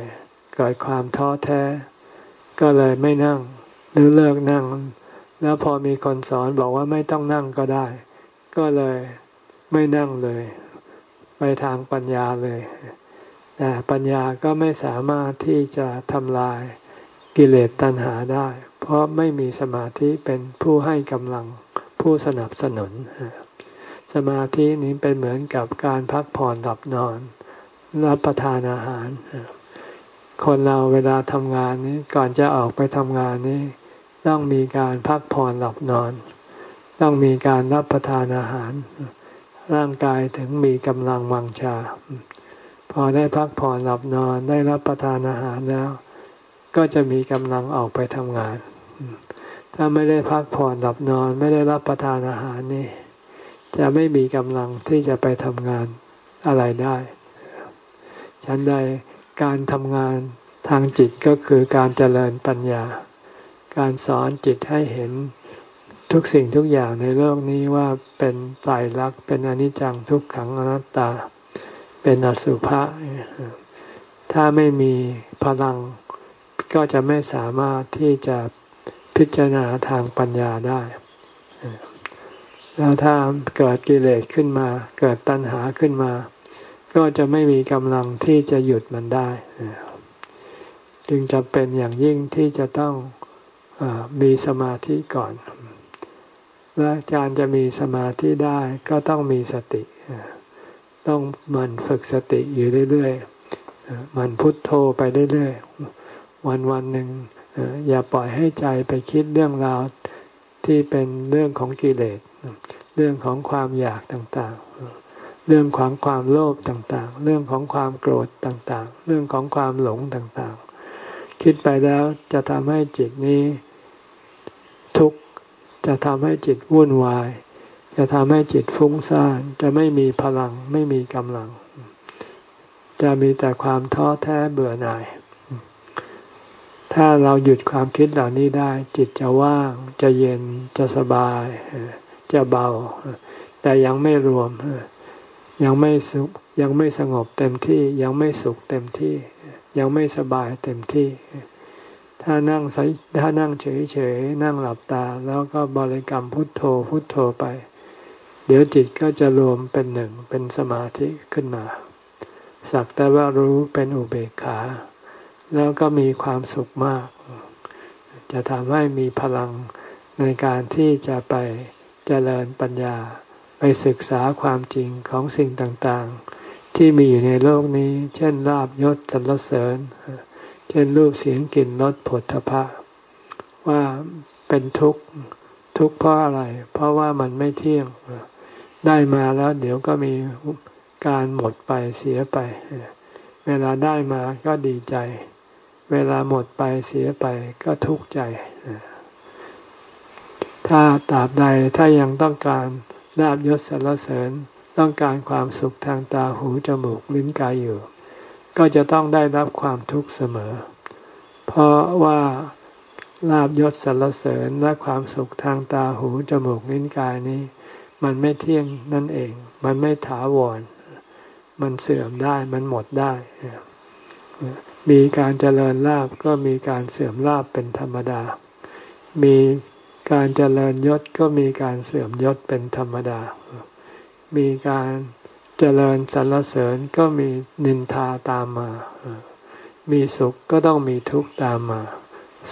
เกิดความท้อแท้ ก็เลยไม่นั่ง หรือเลิกนั่ง แล้วพอมีคนสอนบอกว่าไม่ต้องนั่งก็ได้ ก็เลยไม่นั่งเลย ไปทางปัญญาเลยแต่ปัญญาก็ไม่สามารถที่จะทำลายกิเลสตัณหาได้ เพราะไม่มีสมาธิเป็นผู้ให้กำลังผู้สนับสนุน สมาธินี้เป็นเหมือนกับการพักผ่อนหลับนอน รับประทานอาหาร คนเราเวลาทำงานนี้ก่อนจะออกไปทำงานนี้ ต้องมีการพักผ่อนหลับนอน ต้องมีการรับประทานอาหาร ร่างกายถึงมีกำลังวังชา พอได้พักผ่อนหลับนอนได้รับประทานอาหารแล้ว ก็จะมีกำลังออกไปทำงาน ถ้าไม่ได้พักผ่อนหลับนอนไม่ได้รับประทานอาหารนี่ จะไม่มีกำลังที่จะไปทำงานอะไรได้ ฉันใดการทำงานทางจิตก็คือการเจริญปัญญา การสอนจิตให้เห็นทุกสิ่งทุกอย่างในโลกนี้ว่าเป็นตายรักเป็นอนิจจังทุกขังอนัตตา เป็นอสุภะถ้าไม่มีพลังก็จะไม่สามารถที่จะ พิจารณาทางปัญญาได้ แล้วถ้าเกิดกิเลสขึ้นมา เกิดตัณหาขึ้นมา ก็จะไม่มีกำลังที่จะหยุดมันได้ จึงจะเป็นอย่างยิ่งที่จะต้องอมีสมาธิก่อน และการจะมีสมาธิได้ก็ต้องมีสติ ต้องมันฝึกสติอยู่เรื่อยๆมันพุทโธไปเรื่อยๆวันวันหนึ่ง อย่าปล่อยให้ใจไปคิดเรื่องราวที่เป็นเรื่องของกิเลส เรื่องของความอยากต่างๆ เรื่องของความโลภต่างๆ เรื่องของความโกรธต่างๆ เรื่องของความหลงต่างๆ คิดไปแล้วจะทำให้จิตนี้ทุกข์ จะทำให้จิตวุ่นวาย จะทำให้จิตฟุ้งซ่าน จะไม่มีพลัง ไม่มีกำลังจจะมีแต่ความท้อแท้เบื่อหน่าย ถ้าเราหยุดความคิดเหล่านี้ได้ จิตจะว่าง จะเย็นจะสบาย จะเบา แต่ยังไม่รวม ยังไม่สุขยังไม่สงบเต็มที่ ยังไม่สุขเต็มที่ ยังไม่สบายเต็มที่ ถ้านั่งถ้านั่งเฉยๆนั่งหลับตา แล้วก็บริกรรมพุทโธพุทโธไป เดี๋ยวจิตก็จะรวมเป็นหนึ่งเป็นสมาธิขึ้นมา สักแต่ว่ารู้เป็นอุเบกขา แล้วก็มีความสุขมาก จะทำให้มีพลังในการที่จะไปเจริญปัญญา ไปศึกษาความจริงของสิ่งต่างๆ ที่มีอยู่ในโลกนี้ เช่นลาบยศสรรเสริญ เช่นรูปเสียงกลิ่นรสผลทพะ ว่าเป็นทุกข์ทุกข์เพราะอะไร เพราะว่ามันไม่เที่ยง ได้มาแล้วเดี๋ยวก็มีการหมดไปเสียไป เวลาได้มาก็ดีใจ เวลาหมดไปเสียไปก็ทุกข์ใจ ถ้าตราบใดถ้ายังต้องการลาบยศสรรเสริญต้องการความสุขทางตาหูจมูกลิ้นกายอยู่ ก็จะต้องได้รับความทุกข์เสมอ เพราะว่าลาบยศสรรเสริญและความสุขทางตาหูจมูกลิ้นกายนี้ มันไม่เที่ยงนั่นเอง มันไม่ถาวร มันเสื่อมได้มันหมดได้ มีการเจริญลาบก็มีการเสื่อมลาบเป็นธรรมดา มีการเจริญยศก็มีการเสื่อมยศเป็นธรรมดา มีการเจริญสรรเสริญก็มีนินทาตามมา มีสุขก็ต้องมีทุกข์ตามมา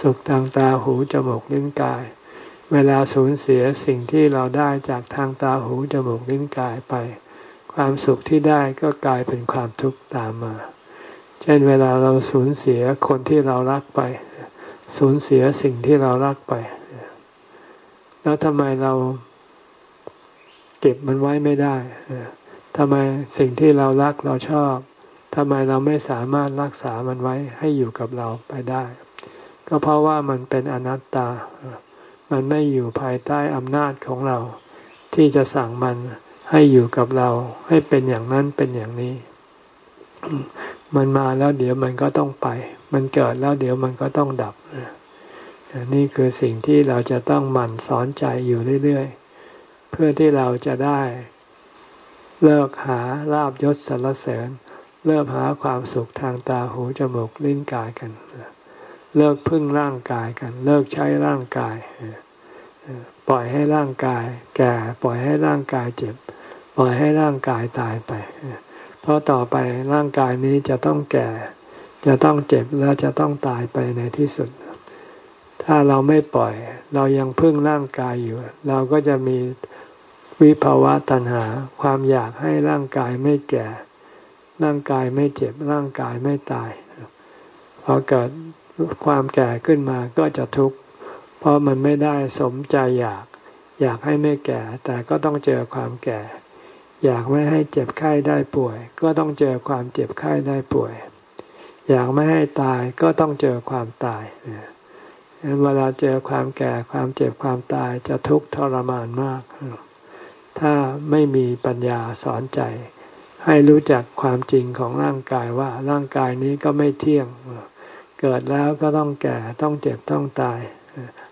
สุขทางตาหูจมูกลิ้นกาย เวลาสูญเสียสิ่งที่เราได้จากทางตาหูจมูกลิ้นกายไป ความสุขที่ได้ก็กลายเป็นความทุกข์ตามมา เช่นเวลาเราสูญเสียคนที่เรารักไป สูญเสียสิ่งที่เรารักไป แล้วทำไมเราเก็บมันไว้ไม่ได้ทำไมสิ่งที่เรารักเราชอบทำไมเราไม่สามารถรักษามันไว้ให้อยู่กับเราไปได้ ก็เพราะว่ามันเป็นอนัตตา มันไม่อยู่ภายใต้อำนาจของเรา ที่จะสั่งมันให้อยู่กับเรา ให้เป็นอย่างนั้นเป็นอย่างนี้ มันมาแล้วเดี๋ยวมันก็ต้องไป มันเกิดแล้วเดี๋ยวมันก็ต้องดับ นี่คือสิ่งที่เราจะต้องหมั่นสอนใจอยู่เรื่อยๆ เพื่อที่เราจะได้ เลิกหาลาบยศสรรเสริญ เลิกหาความสุขทางตาหูจมูกลิ้นกายกัน เลิกพึ่งร่างกายกัน เลิกใช้ร่างกาย ปล่อยให้ร่างกาย แก่ ปล่อยให้ร่างกายเจ็บ ปล่อยให้ร่างกายตายไป เพราะต่อไปร่างกายนี้จะต้องแก่ จะต้องเจ็บและจะต้องตายไปในที่สุด ถ้าเราไม่ปล่อย เรายังพึ่งร่างกายอยู่ เราก็จะมีวิภาวะตัณหา ความอยากให้ร่างกายไม่แก่ ร่างกายไม่เจ็บ ร่างกายไม่ตายพอเกิดความแก่ขึ้นมาก็จะทุกข์เพราะมันไม่ได้สมใจอยาก อยากให้ไม่แก่ แต่ก็ต้องเจอความแก่ อยากไม่ให้เจ็บไข้ได้ป่วย ก็ต้องเจอความเจ็บไข้ได้ป่วย อยากไม่ให้ตายก็ต้องเจอความตายเวลาเจอความแก่ความเจ็บความตายจะทุกข์ทรมานมาก ถ้าไม่มีปัญญาสอนใจ ให้รู้จักความจริงของร่างกายว่าร่างกายนี้ก็ไม่เที่ยง เกิดแล้วก็ต้องแก่ต้องเจ็บต้องตาย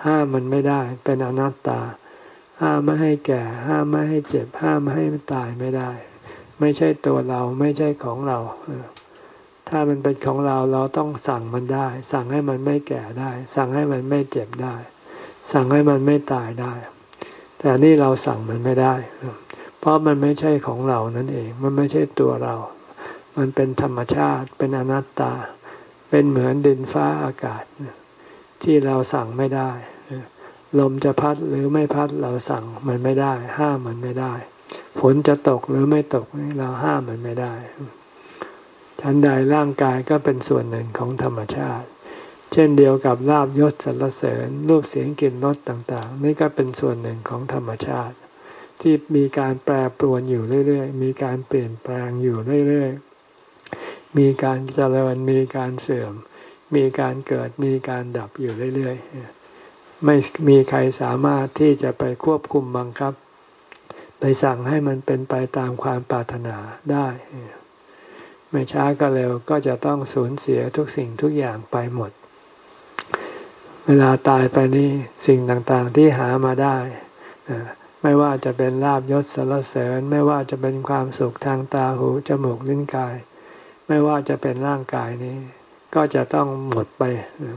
ห้ามมันไม่ได้เป็นอนัตตา ห้ามไม่ให้แก่ ห้ามไม่ให้เจ็บ ห้ามไม่ให้ตายไม่ได้ ไม่ใช่ตัวเราไม่ใช่ของเรา ถ้ามันเป็นของเราเราต้องสั่งมันได้ สั่งให้มันไม่แก่ได้ สั่งให้มันไม่เจ็บได้ สั่งให้มันไม่ตายได้ แต่นี่เราสั่งมันไม่ได้ เพราะมันไม่ใช่ของเรานั่นเอง มันไม่ใช่ตัวเรา มันเป็นธรรมชาติ เป็นอนัตตา เป็นเหมือนดินฟ้าอากาศ ที่เราสั่งไม่ได้ ลมจะพัดหรือไม่พัดเราสั่งมันไม่ได้ ห้ามมันไม่ได้ ฝนจะตกหรือไม่ตกเราห้ามมันไม่ได้ชั้นใดร่างกายก็เป็นส่วนหนึ่งของธรรมชาติ เช่นเดียวกับลาบยศสรรเสริญรูปเสียงกลิ่นรสต่างๆ นี่ก็เป็นส่วนหนึ่งของธรรมชาติ ที่มีการแปรปรวนอยู่เรื่อยๆ มีการเปลี่ยนแปลงอยู่เรื่อยๆ มีการเจริญมีการเสื่อม มีการเกิดมีการดับอยู่เรื่อยๆ ไม่มีใครสามารถที่จะไปควบคุมบังคับ ไปสั่งให้มันเป็นไปตามความปรารถนาได้ ไม่ช้าก็เร็วก็จะต้องสูญเสียทุกสิ่งทุกอย่างไปหมด เวลาตายไปนี่สิ่งต่างๆที่หามาได้ ไม่ว่าจะเป็นลาบยศสารเสริญ ไม่ว่าจะเป็นความสุขทางตาหูจมูกลิ้นกาย ไม่ว่าจะเป็นร่างกายนี้ ก็จะต้องหมดไป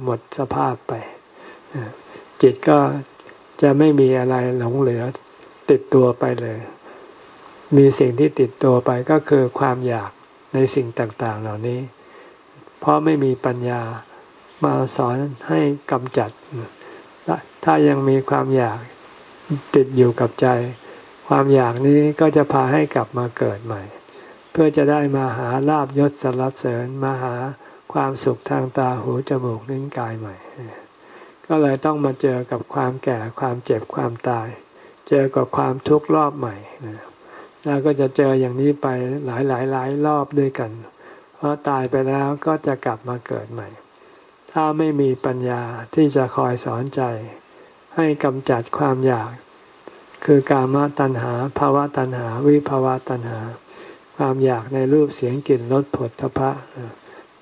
หมดสภาพไป จิตก็จะไม่มีอะไรหลงเหลือติดตัวไปเลย มีสิ่งที่ติดตัวไปก็คือความอยากในสิ่งต่าง ๆ เหล่านี้ เพราะไม่มีปัญญามาสอนให้กำจัด ถ้ายังมีความอยากติดอยู่กับใจ ความอยากนี้ก็จะพาให้กลับมาเกิดใหม่ เพื่อจะได้มาหาลาบยศสรรเสริญมาหาความสุขทางตาหูจมูกลิ้นกายใหม่ ก็เลยต้องมาเจอกับความแก่ความเจ็บความตาย เจอกับความทุกข์รอบใหม่แล้วก็จะเจออย่างนี้ไปหลายหลายหลายรอบด้วยกัน เพราะตายไปแล้วก็จะกลับมาเกิดใหม่ ถ้าไม่มีปัญญาที่จะคอยสอนใจ ให้กำจัดความอยาก คือกามตัณหาภาวะตัณหา วิภาวะตัณหา ความอยากในรูปเสียงกลิ่นรสผลทพะ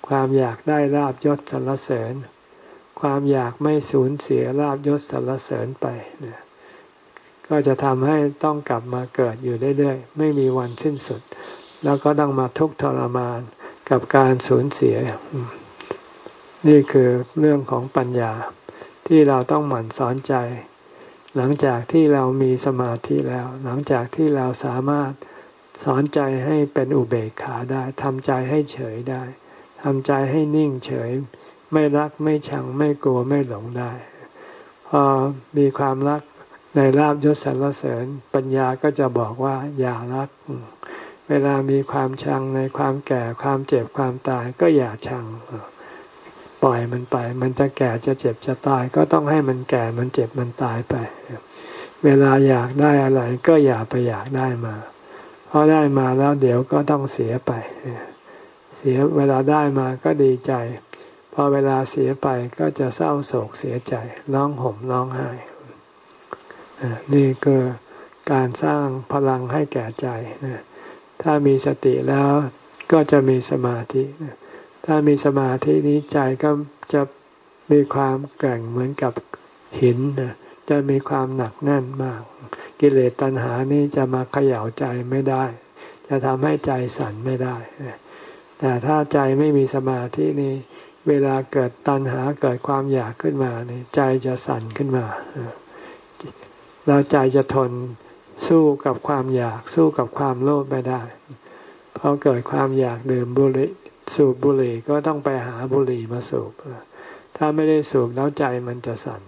ความอยากได้ลาบยศสรรเสริญ ความอยากไม่สูญเสียลาบยศสรรเสริญไปเนี่ยก็จะทำให้ต้องกลับมาเกิดอยู่เรื่อยๆ ไม่มีวันสิ้นสุด แล้วก็ต้องมาทุกข์ทรมานกับการสูญเสีย นี่คือเรื่องของปัญญาที่เราต้องหมั่นสอนใจ หลังจากที่เรามีสมาธิแล้ว หลังจากที่เราสามารถสอนใจให้เป็นอุเบกขาได้ทำใจให้เฉยได้ทำใจให้นิ่งเฉย ไม่รักไม่ชังไม่กลัวไม่หลงได้ พอมีความรักในลาบยศสรรเสริญ ปัญญาก็จะบอกว่าอย่ารัก เวลามีความชังในความแก่ความเจ็บความตายก็อย่าชัง ปล่อยมันไป มันจะแก่จะเจ็บจะตาย ก็ต้องให้มันแก่มันเจ็บมันตายไป เวลาอยากได้อะไรก็อย่าไปอยากได้มา เพราะได้มาแล้วเดี๋ยวก็ต้องเสียไป เสียเวลาได้มาก็ดีใจ พอเวลาเสียไปก็จะเศร้าโศกเสียใจร้องห่มร้องไห้นี่คือการสร้างพลังให้แก่ใจถ้ามีสติแล้วก็จะมีสมาธิถ้ามีสมาธินี้ใจก็จะมีความแกร่งเหมือนกับหินจะมีความหนักแน่นมาก กิเลสตัณหานี้จะมาเขย่าใจไม่ได้ จะทำให้ใจสั่นไม่ได้ แต่ถ้าใจไม่มีสมาธินี้ เวลาเกิดตัณหาเกิดความอยากขึ้นมานี่ใจจะสั่นขึ้นมาแล้วใจจะทนสู้กับความอยากสู้กับความโลภไม่ได้พอเกิดความอยากดื่มบุหรี่สูบบุหรี่ก็ต้องไปหาบุหรี่มาสูบ ถ้าไม่ได้สูบแล้วใจมันจะสั่น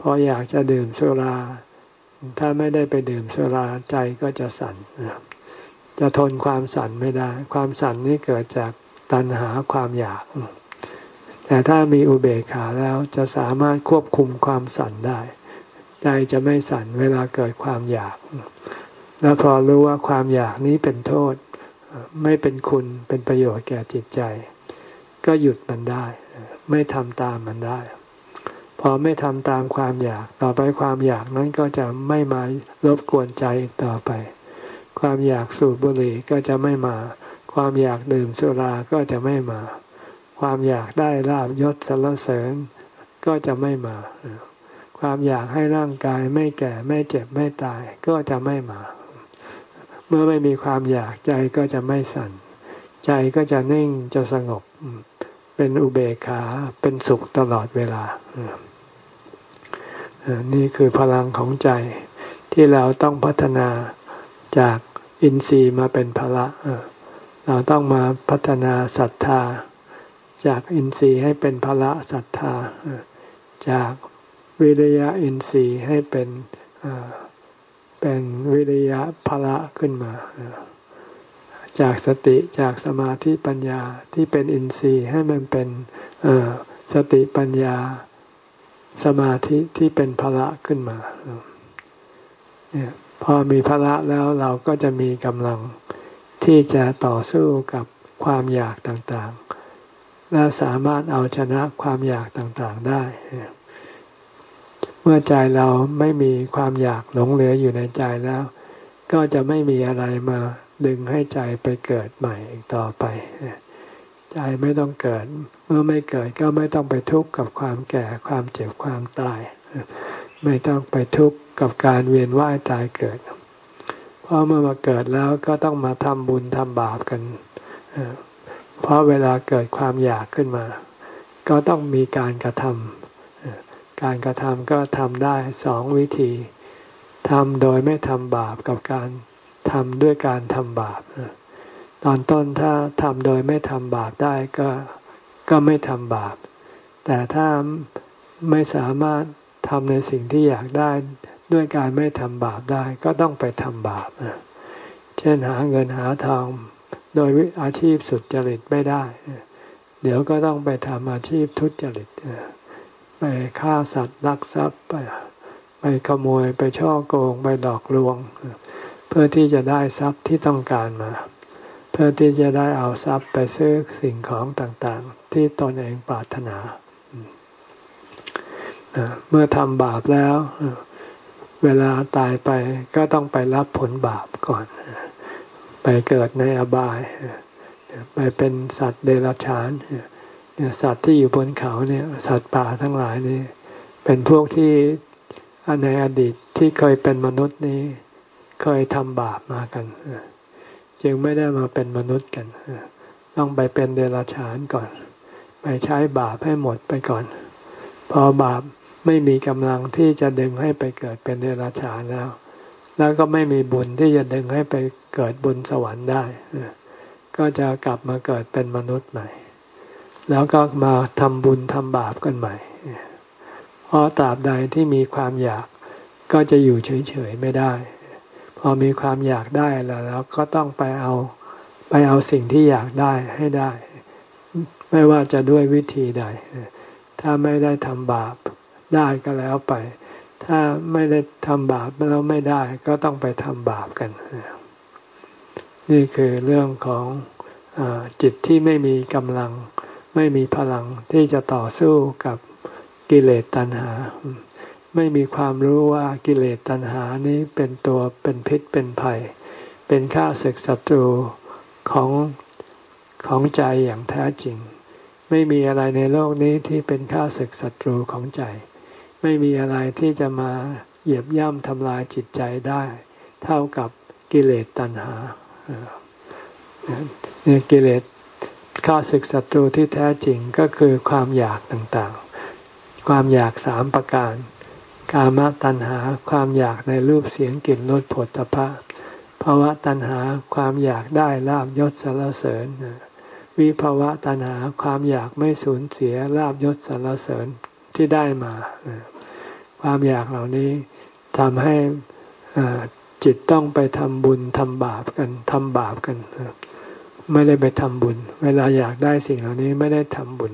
พออยากจะดื่มสุรา ถ้าไม่ได้ไปดื่มสุราใจก็จะสั่นจะทนความสั่นไม่ได้ ความสั่นนี้เกิดจากตัณหาความอยาก แต่ถ้ามีอุเบกขาแล้วจะสามารถควบคุมความสั่นได้ ใจจะไม่สั่นเวลาเกิดความอยาก แล้วพอรู้ว่าความอยากนี้เป็นโทษ ไม่เป็นคุณเป็นประโยชน์แก่จิตใจ ก็หยุดมันได้ ไม่ทำตามมันได้ พอไม่ทำตามความอยาก ต่อไปความอยากนั้นก็จะไม่มารบกวนใจต่อไป ความอยากสูบบุหรี่ก็จะไม่มา ความอยากดื่มสุราก็จะไม่มา ความอยากได้ลาบยศสรรเสริญก็จะไม่มา ความอยากให้ร่างกายไม่แก่ไม่เจ็บไม่ตายก็จะไม่มา เมื่อไม่มีความอยากใจก็จะไม่สั่น ใจก็จะนิ่งจะสงบ เป็นอุเบกขาเป็นสุขตลอดเวลา นี่คือพลังของใจที่เราต้องพัฒนาจากอินทรีย์มาเป็นพละเราต้องมาพัฒนาศรัทธา จากอินทรีย์ให้เป็นพละศรัทธา จากวิริยะอินทรีย์ให้เป็นเป็นวิริยะพละขึ้นมา จากสติจากสมาธิปัญญาที่เป็นอินทรีย์ให้มันเป็นสติปัญญาสมาธิที่เป็นพละขึ้นมาเนี่ยพอมีพละแล้วเราก็จะมีกำลังที่จะต่อสู้กับความอยากต่างๆ และสามารถเอาชนะความอยากต่างๆได้ เมื่อใจเราไม่มีความอยากหลงเหลืออยู่ในใจแล้ว ก็จะไม่มีอะไรมาดึงให้ใจไปเกิดใหม่อีกต่อไป ใจไม่ต้องเกิด เมื่อไม่เกิดก็ไม่ต้องไปทุกข์กับความแก่ความเจ็บความตาย ไม่ต้องไปทุกข์กับการเวียนว่ายตายเกิด เพราะเมื่อมาเกิดแล้วก็ต้องมาทำบุญทำบาปกัน เพราะเวลาเกิดความอยากขึ้นมา ก็ต้องมีการกระทำการกระทำก็ทำได้สองวิธีทำโดยไม่ทำบาปกับการทำด้วยการทำบาปตอนต้นถ้าทำโดยไม่ทำบาปได้ก็ก็ไม่ทำบาป แต่ถ้าไม่สามารถทำในสิ่งที่อยากได้ด้วยการไม่ทำบาปได้ก็ต้องไปทำบาปเช่นหาเงินหาทอง โดยอาชีพสุดจริตไม่ได้ เดี๋ยวก็ต้องไปทำอาชีพทุจริตไปฆ่าสัตว์ลักทรัพย์ไปไปขโมยไปช่อโกงไปหลอกลวง เพื่อที่จะได้ทรัพย์ที่ต้องการมา เพื่อที่จะได้เอาทรัพย์ไปซื้อสิ่งของต่างๆ ที่ตนเองปรารถนา เมื่อทำบาปแล้ว เวลาตายไปก็ต้องไปรับผลบาปก่อน ไปเกิดในอบาย ไปเป็นสัตว์เดรัจฉานสัตว์ที่อยู่บนเขาเนี่ยสัตว์ป่าทั้งหลายนี่เป็นพวกที่ในอดีตที่เคยเป็นมนุษย์นี้เคยทำบาปมากันจึงไม่ได้มาเป็นมนุษย์กันต้องไปเป็นเดรัจฉานก่อน ไปใช้บาปให้หมดไปก่อน พอบาปไม่มีกำลังที่จะดึงให้ไปเกิดเป็นเดรัจฉานแล้ว แล้วก็ไม่มีบุญที่จะดึงให้ไปเกิดบุญสวรรค์ได้ ก็จะกลับมาเกิดเป็นมนุษย์ใหม่ แล้วก็มาทำบุญทำบาปกันใหม่ เพราะตราบใดที่มีความอยากก็จะอยู่เฉยๆไม่ได้ พอมีความอยากได้แล้วแล้วก็ต้องไปเอาไปเอาสิ่งที่อยากได้ให้ได้ ไม่ว่าจะด้วยวิธีใด ถ้าไม่ได้ทำบาปได้ก็แล้วไป ถ้าไม่ได้ทำบาปแล้วไม่ได้ก็ต้องไปทำบาปกัน นี่คือเรื่องของอจิตที่ไม่มีกำลัง ไม่มีพลังที่จะต่อสู้กับกิเลสตัณหา ไม่มีความรู้ว่ากิเลสตัณหานี้เป็นตัวเป็นพิษเป็นภัย เป็นข้าศึกศัตรูของของใจอย่างแท้จริง ไม่มีอะไรในโลกนี้ที่เป็นข้าศึกศัตรูของใจ ไม่มีอะไรที่จะมาเหยียบย่ำทำลายจิตใจได้ เท่ากับกิเลสตัณหาเนี่ยกิเลสข้าศึกศัตรูที่แท้จริงก็คือความอยากต่างๆ ความอยากสามประการ กามตัณหาความอยากในรูปเสียงกลิ่นรสผลตภะภาวะตัณหาความอยากได้ลาบยศสารเสริญ วิภาวะตัณหาความอยากไม่สูญเสียลาบยศสารเสริญที่ได้มา ความอยากเหล่านี้ทำให้จิตต้องไปทำบุญทำบาปกันทำบาปกัน ไม่ได้ไปทำบุญ เวลาอยากได้สิ่งเหล่านี้ไม่ได้ทำบุญ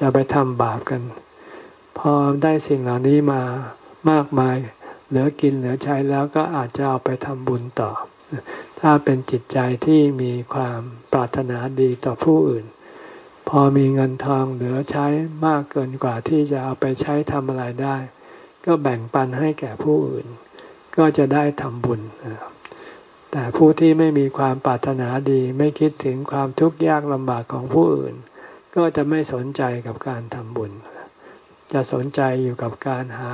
จะไปทำบาปกัน พอได้สิ่งเหล่านี้มามากมาย เหลือกินเหลือใช้แล้วก็อาจจะเอาไปทำบุญต่อ ถ้าเป็นจิตใจที่มีความปรารถนาดีต่อผู้อื่น พอมีเงินทองเหลือใช้มากเกินกว่าที่จะเอาไปใช้ทำอะไรได้ ก็แบ่งปันให้แก่ผู้อื่น ก็จะได้ทำบุญ แต่ผู้ที่ไม่มีความปรารถนาดีไม่คิดถึงความทุกข์ยากลำบากของผู้อื่น ก็จะไม่สนใจกับการทำบุญ จะสนใจอยู่กับการหา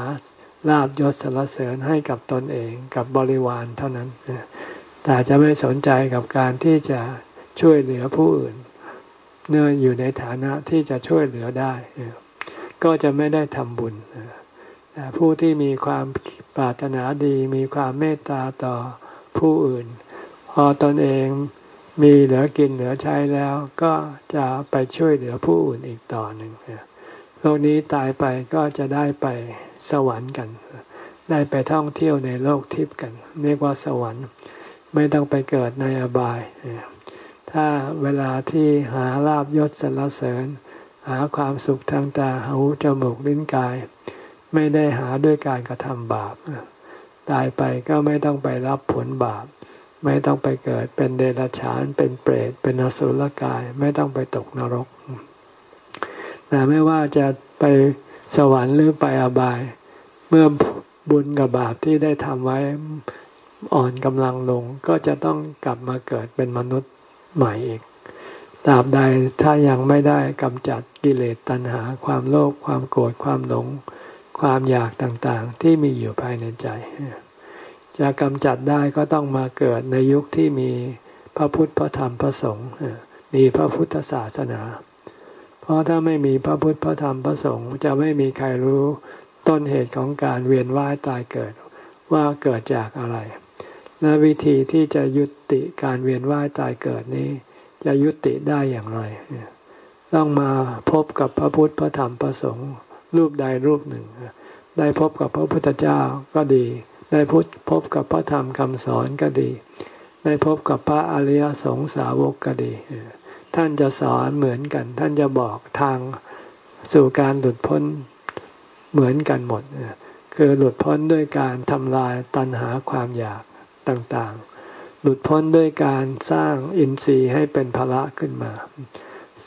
ลาบยศสรรเสริญให้กับตนเองกับบริวารเท่านั้น แต่จะไม่สนใจกับการที่จะช่วยเหลือผู้อื่น เนื่ออยู่ในฐานะที่จะช่วยเหลือได้ ก็จะไม่ได้ทำบุญ แต่ผู้ที่มีความปรารถนาดีมีความเมตตาต่อผู้อื่น พอตอนเองมีเหลือกินเหลือใช้แล้วก็จะไปช่วยเหลือผู้อื่นอีกต่อหนึ่งโลกนี้ตายไปก็จะได้ไปสวรรค์กัน ได้ไปท่องเที่ยวในโลกทิพย์กัน เรียกว่าสวรรค์ ไม่ต้องไปเกิดในอบาย ถ้าเวลาที่หาลาบยศสรรเสริญ หาความสุขทางตาหูจมูกลิ้นกาย ไม่ได้หาด้วยการกระทำบาปตายไปก็ไม่ต้องไปรับผลบาป ไม่ต้องไปเกิดเป็นเดรัจฉานเป็นเปรต เป็นอสุรกาย ไม่ต้องไปตกนรกแต่ไม่ว่าจะไปสวรรค์หรือไปอบาย เมื่อบุญกับบาปที่ได้ทำไว้อ่อนกำลังลงก็จะต้องกลับมาเกิดเป็นมนุษย์ใหม่อีกตราบใดถ้ายังไม่ได้กำจัดกิเลสตัณหาความโลภความโกรธความหลง ความอยากต่างๆ ที่มีอยู่ภายในใจ จะกำจัดได้ก็ต้องมาเกิดในยุคที่มีพระพุทธพระธรรมพระสงฆ์มีพระพุทธศาสนา เพราะถ้าไม่มีพระพุทธพระธรรมพระสงฆ์จะไม่มีใครรู้ต้นเหตุของการเวียนว่ายตายเกิดว่าเกิดจากอะไร และวิธีที่จะยุติการเวียนว่ายตายเกิดนี้ จะยุติได้อย่างไร ต้องมาพบกับพระพุทธพระธรรมพระสงฆ์ รูปใดรูปหนึ่ง ได้พบกับพระพุทธเจ้าก็ดี ได้พบพบกับพระธรรมคำสอนก็ดี ได้พบกับพระอริยสงสาวกก็ดี ท่านจะสอนเหมือนกัน ท่านจะบอกทางสู่การหลุดพ้นเหมือนกันหมด คือหลุดพ้นด้วยการทำลายตัณหาความอยากต่างๆ หลุดพ้นด้วยการสร้างอินทรีย์ให้เป็นภละขึ้นมา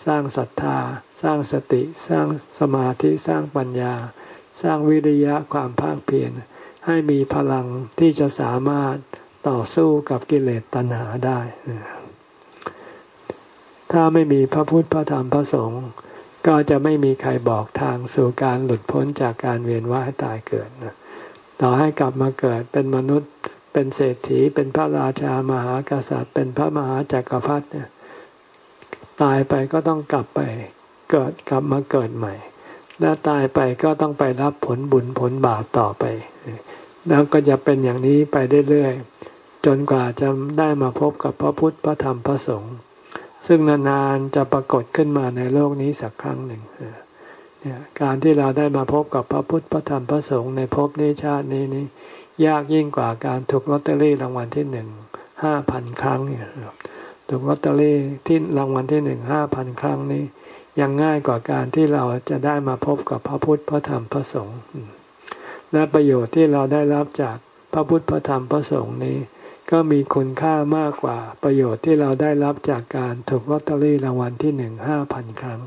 สร้างศรัทธา สร้างสติ สร้างสมาธิ สร้างปัญญา สร้างวิริยะความภาคเพียรให้มีพลังที่จะสามารถต่อสู้กับกิเลสตัณหาได้ ถ้าไม่มีพระพุทธพระธรรมพระสงฆ์ก็จะไม่มีใครบอกทางสู่การหลุดพ้นจากการเวียนว่ายตายเกิดต่อให้กลับมาเกิดเป็นมนุษย์ เป็นเศรษฐี เป็นพระราชามหากษัตริย์ เป็นพระมหาจักรพรรดิเนี่ย ตายไปก็ต้องกลับไปเกิดกลับมาเกิดใหม่ แล้วตายไปก็ต้องไปรับผลบุญผลบาปต่อไป แล้วก็จะเป็นอย่างนี้ไปเรื่อยๆจนกว่าจะได้มาพบกับพระพุทธพระธรรมพระสงฆ์ซึ่งนานๆจะปรากฏขึ้นมาในโลกนี้สักครั้งหนึ่งการที่เราได้มาพบกับพระพุทธพระธรรมพระสงฆ์ในภพนี้ชาตินี้นี้ยากยิ่งกว่าการถูกลอตเตอรี่รางวัลที่หนึ่งห้าพันครั้งเนี่ย ถูกลอตเตอรี่ที่รางวัลที่หนึ่งห้าพันครั้งนี้ ยังง่ายกว่าการที่เราจะได้มาพบกับพระพุทธพระธรรมพระสงฆ์และประโยชน์ที่เราได้รับจากพระพุทธพระธรรมพระสงฆ์นี้ ก็มีคุณค่ามากกว่าประโยชน์ที่เราได้รับจากการถูกลอตเตอรี่รางวัลที่หนึ่งห้าพันครั้ง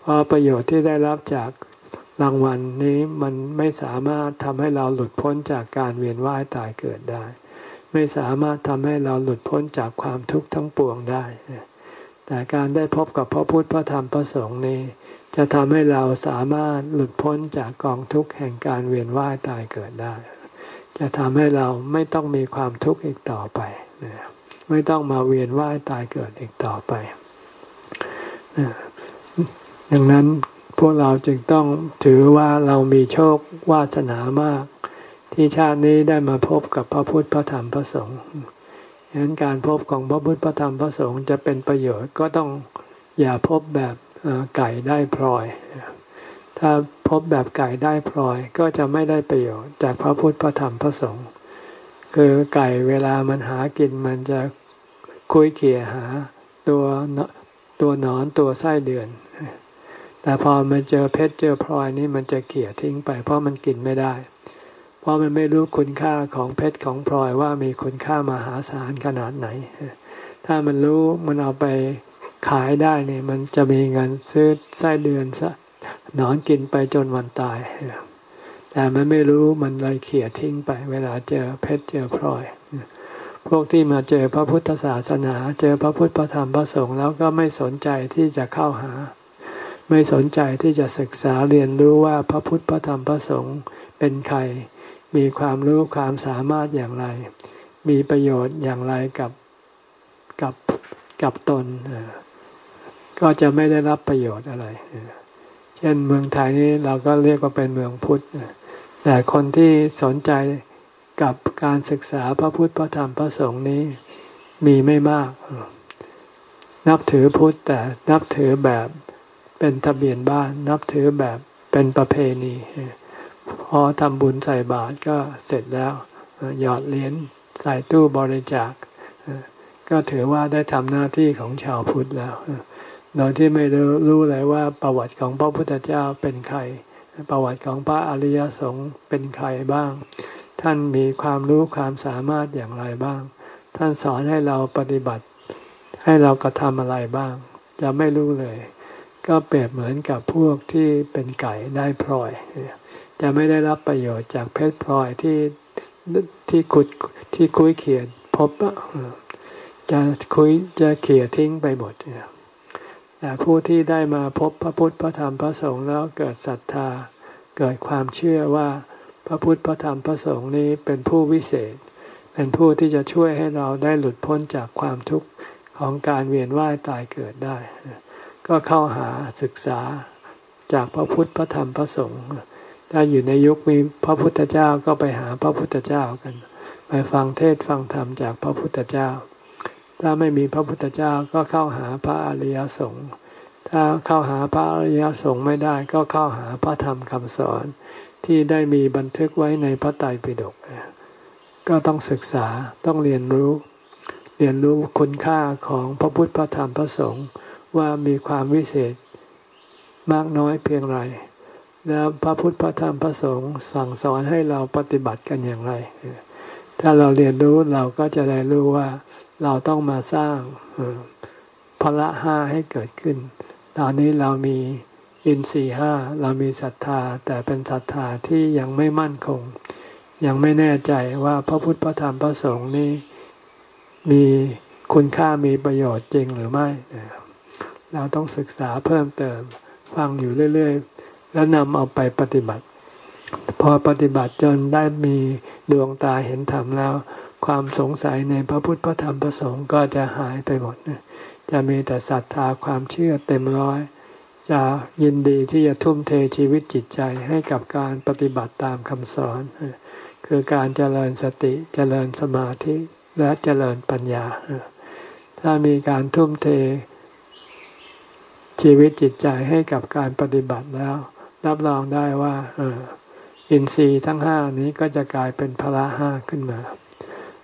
เพราะประโยชน์ที่ได้รับจากรางวัลนนี้มันไม่สามารถทำให้เราหลุดพ้นจากการเวียนว่ายตายเกิดได้ ไม่สามารถทำให้เราหลุดพ้นจากความทุกข์ทั้งปวงได้ แต่การได้พบกับพระพุทธพระธรรมพระสงฆ์นี้ จะทำให้เราสามารถหลุดพ้นจากกองทุกข์แห่งการเวียนว่ายตายเกิดได้ จะทำให้เราไม่ต้องมีความทุกข์อีกต่อไป ไม่ต้องมาเวียนว่ายตายเกิดอีกต่อไปดังนั้นพวกเราจึงต้องถือว่าเรามีโชควาสนามาก ที่ชาตินี้ได้มาพบกับพระพุทธพระธรรมพระสงฆ์ฉะนั้นการพบของพระพุทธพระธรรมพระสงฆ์จะเป็นประโยชน์ก็ต้องอย่าพบแบบไก่ได้พลอย ถ้าพบแบบไก่ได้พลอยก็จะไม่ได้ประโยชน์จากพระพุทธพระธรรมพระสงฆ์คือไก่เวลามันหากินมันจะคุยเขี่ยหาตัวตัวหนอนตัวไส้เดือน แต่พอมันเจอเพชรเจอพลอยนี่มันจะเขี่ยทิ้งไปเพราะมันกินไม่ได้ เพราะมันไม่รู้คุณค่าของเพชรของพลอยว่ามีคุณค่ามหาศาลขนาดไหน ถ้ามันรู้มันเอาไปขายได้เนี่ยมันจะมีเงินซื้อไส้เดือนซะนอนกินไปจนวันตาย แต่มันไม่รู้มันเลยเขี่ยทิ้งไป เวลาเจอเพชรเจอพลอย พวกที่มาเจอพระพุทธศาสนา เจอพระพุทธพระธรรมพระสงฆ์แล้วก็ไม่สนใจที่จะเข้าหา ไม่สนใจที่จะศึกษาเรียนรู้ว่าพระพุทธพระธรรมพระสงฆ์เป็นใคร มีความรู้ความสามารถอย่างไร มีประโยชน์อย่างไรกับกับกับตน ก็จะไม่ได้รับประโยชน์อะไร เช่นเมืองไทยนี้เราก็เรียกว่าเป็นเมืองพุทธ แต่คนที่สนใจกับการศึกษาพระพุทธพระธรรมพระสงฆ์นี้มีไม่มาก นับถือพุทธแต่นับถือแบบเป็นทะเบียนบ้าน นับถือแบบเป็นประเพณี พอทำบุญใส่บาตรก็เสร็จแล้วหยอดเหรียญใส่ตู้บริจาคก็ถือว่าได้ทำหน้าที่ของชาวพุทธแล้วโดยที่ไม่รู้รู้เลยว่าประวัติของพระพุทธเจ้าเป็นใคร ประวัติของพระอริยสงฆ์เป็นใครบ้าง ท่านมีความรู้ความสามารถอย่างไรบ้าง ท่านสอนให้เราปฏิบัติ ให้เรากระทำอะไรบ้าง จะไม่รู้เลย ก็เปรียบเหมือนกับพวกที่เป็นไก่ได้พลอย จะไม่ได้รับประโยชน์จากเพชรพลอยที่ที่ขุดที่คุยเขียนพบจะคุยจะเขี่ยทิ้งไปหมดแต่ผู้ที่ได้มาพบพระพุทธพระธรรมพระสงฆ์แล้วเกิดศรัทธา เกิดความเชื่อว่าพระพุทธพระธรรมพระสงฆ์นี้เป็นผู้วิเศษ เป็นผู้ที่จะช่วยให้เราได้หลุดพ้นจากความทุกข์ของการเวียนว่ายตายเกิดได้ ก็เข้าหาศึกษาจากพระพุทธพระธรรมพระสงฆ์ ถ้าอยู่ในยุคมีพระพุทธเจ้าก็ไปหาพระพุทธเจ้ากัน ไปฟังเทศฟังธรรมจากพระพุทธเจ้า ถ้าไม่มีพระพุทธเจ้าก็เข้าหาพระอริยสงฆ์ถ้าเข้าหาพระอริยสงฆ์ไม่ได้ก็เข้าหาพระธรรมคำสอนที่ได้มีบันทึกไว้ในพระไตรปิฎกก็ต้องศึกษาต้องเรียนรู้ เรียนรู้คุณค่าของพระพุทธพระธรรมพระสงฆ์ว่ามีความวิเศษมากน้อยเพียงไร แล้วพระพุทธพระธรรมพระสงฆ์สั่งสอนให้เราปฏิบัติกันอย่างไร ถ้าเราเรียนรู้เราก็จะได้รู้ว่าเราต้องมาสร้างพละห้าให้เกิดขึ้น ตอนนี้เรามีอินทรีห้าเรามีศรัทธา แต่เป็นศรัทธาที่ยังไม่มั่นคง ยังไม่แน่ใจว่าพระพุทธพระธรรมพระสงฆ์นี้มีคุณค่ามีประโยชน์จริงหรือไม่ เราต้องศึกษาเพิ่มเติมฟังอยู่เรื่อย ๆ แล้วนำเอาไปปฏิบัติ พอปฏิบัติจนได้มีดวงตาเห็นธรรมแล้ว ความสงสัยในพระพุทธพระธรรมพระสงฆ์ก็จะหายไปหมดจะมีแต่ศรัทธาความเชื่อเต็มร้อย จะยินดีที่จะทุ่มเทชีวิตจิตใจให้กับการปฏิบัติตามคำสอน คือการเจริญสติเจริญสมาธิและเจริญปัญญา ถ้ามีการทุ่มเทชีวิตจิตใจให้กับการปฏิบัติแล้ว รับรองได้ว่าอออินทรีย์ทั้งห้านี้ก็จะกลายเป็นพละห้าขึ้นมา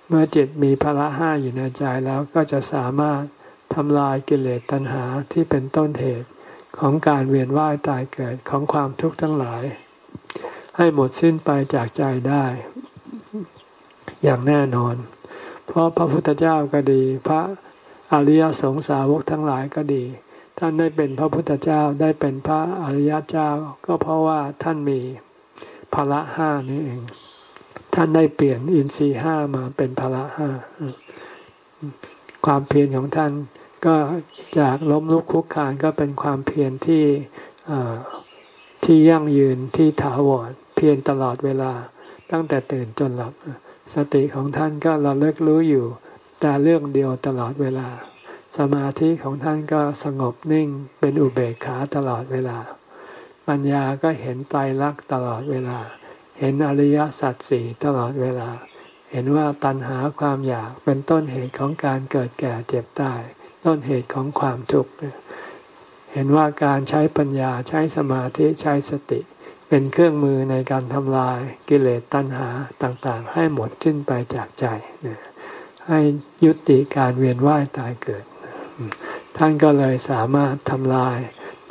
เมื่อจิตมีพละห้าอยู่ในใจแล้วก็จะสามารถทำลายกิเลสตัณหาที่เป็นต้นเหตุของการเวียนว่ายตายเกิดของความทุกข์ทั้งหลาย ให้หมดสิ้นไปจากใจได้ อย่างแน่นอน เพราะพระพุทธเจ้าก็ดี พระอริยสงสาวกทั้งหลายก็ดี ท่านได้เป็นพระพุทธเจ้าได้เป็นพระอริยเจ้า ก็เพราะว่าท่านมีพละห้านี่เอง ท่านได้เปลี่ยนอินทรีห้ามาเป็นพละห้าความเพียรของท่านก็จากล้มลุกคุกคานก็เป็นความเพียรที่ที่ยั่งยืนที่ถาวรเพียรตลอดเวลาตั้งแต่ตื่นจนหลับ สติของท่านก็เราเลิกรู้อยู่ แต่เรื่องเดียวตลอดเวลา สมาธิของท่านก็สงบนิ่งเป็นอุเบกขาตลอดเวลา ปัญญาก็เห็นไตรลักษณ์ตลอดเวลา เห็นอริยสัจสี่ตลอดเวลา เห็นว่าตัณหาความอยากเป็นต้นเหตุของการเกิดแก่เจ็บตาย ต้นเหตุของความทุกข์เห็นว่าการใช้ปัญญาใช้สมาธิใช้สติ เป็นเครื่องมือในการทำลายกิเลสตัณหาต่างๆ ให้หมดสิ้นไปจากใจ ให้ยุติการเวียนว่ายตายเกิด ท่านก็เลยสามารถทำลาย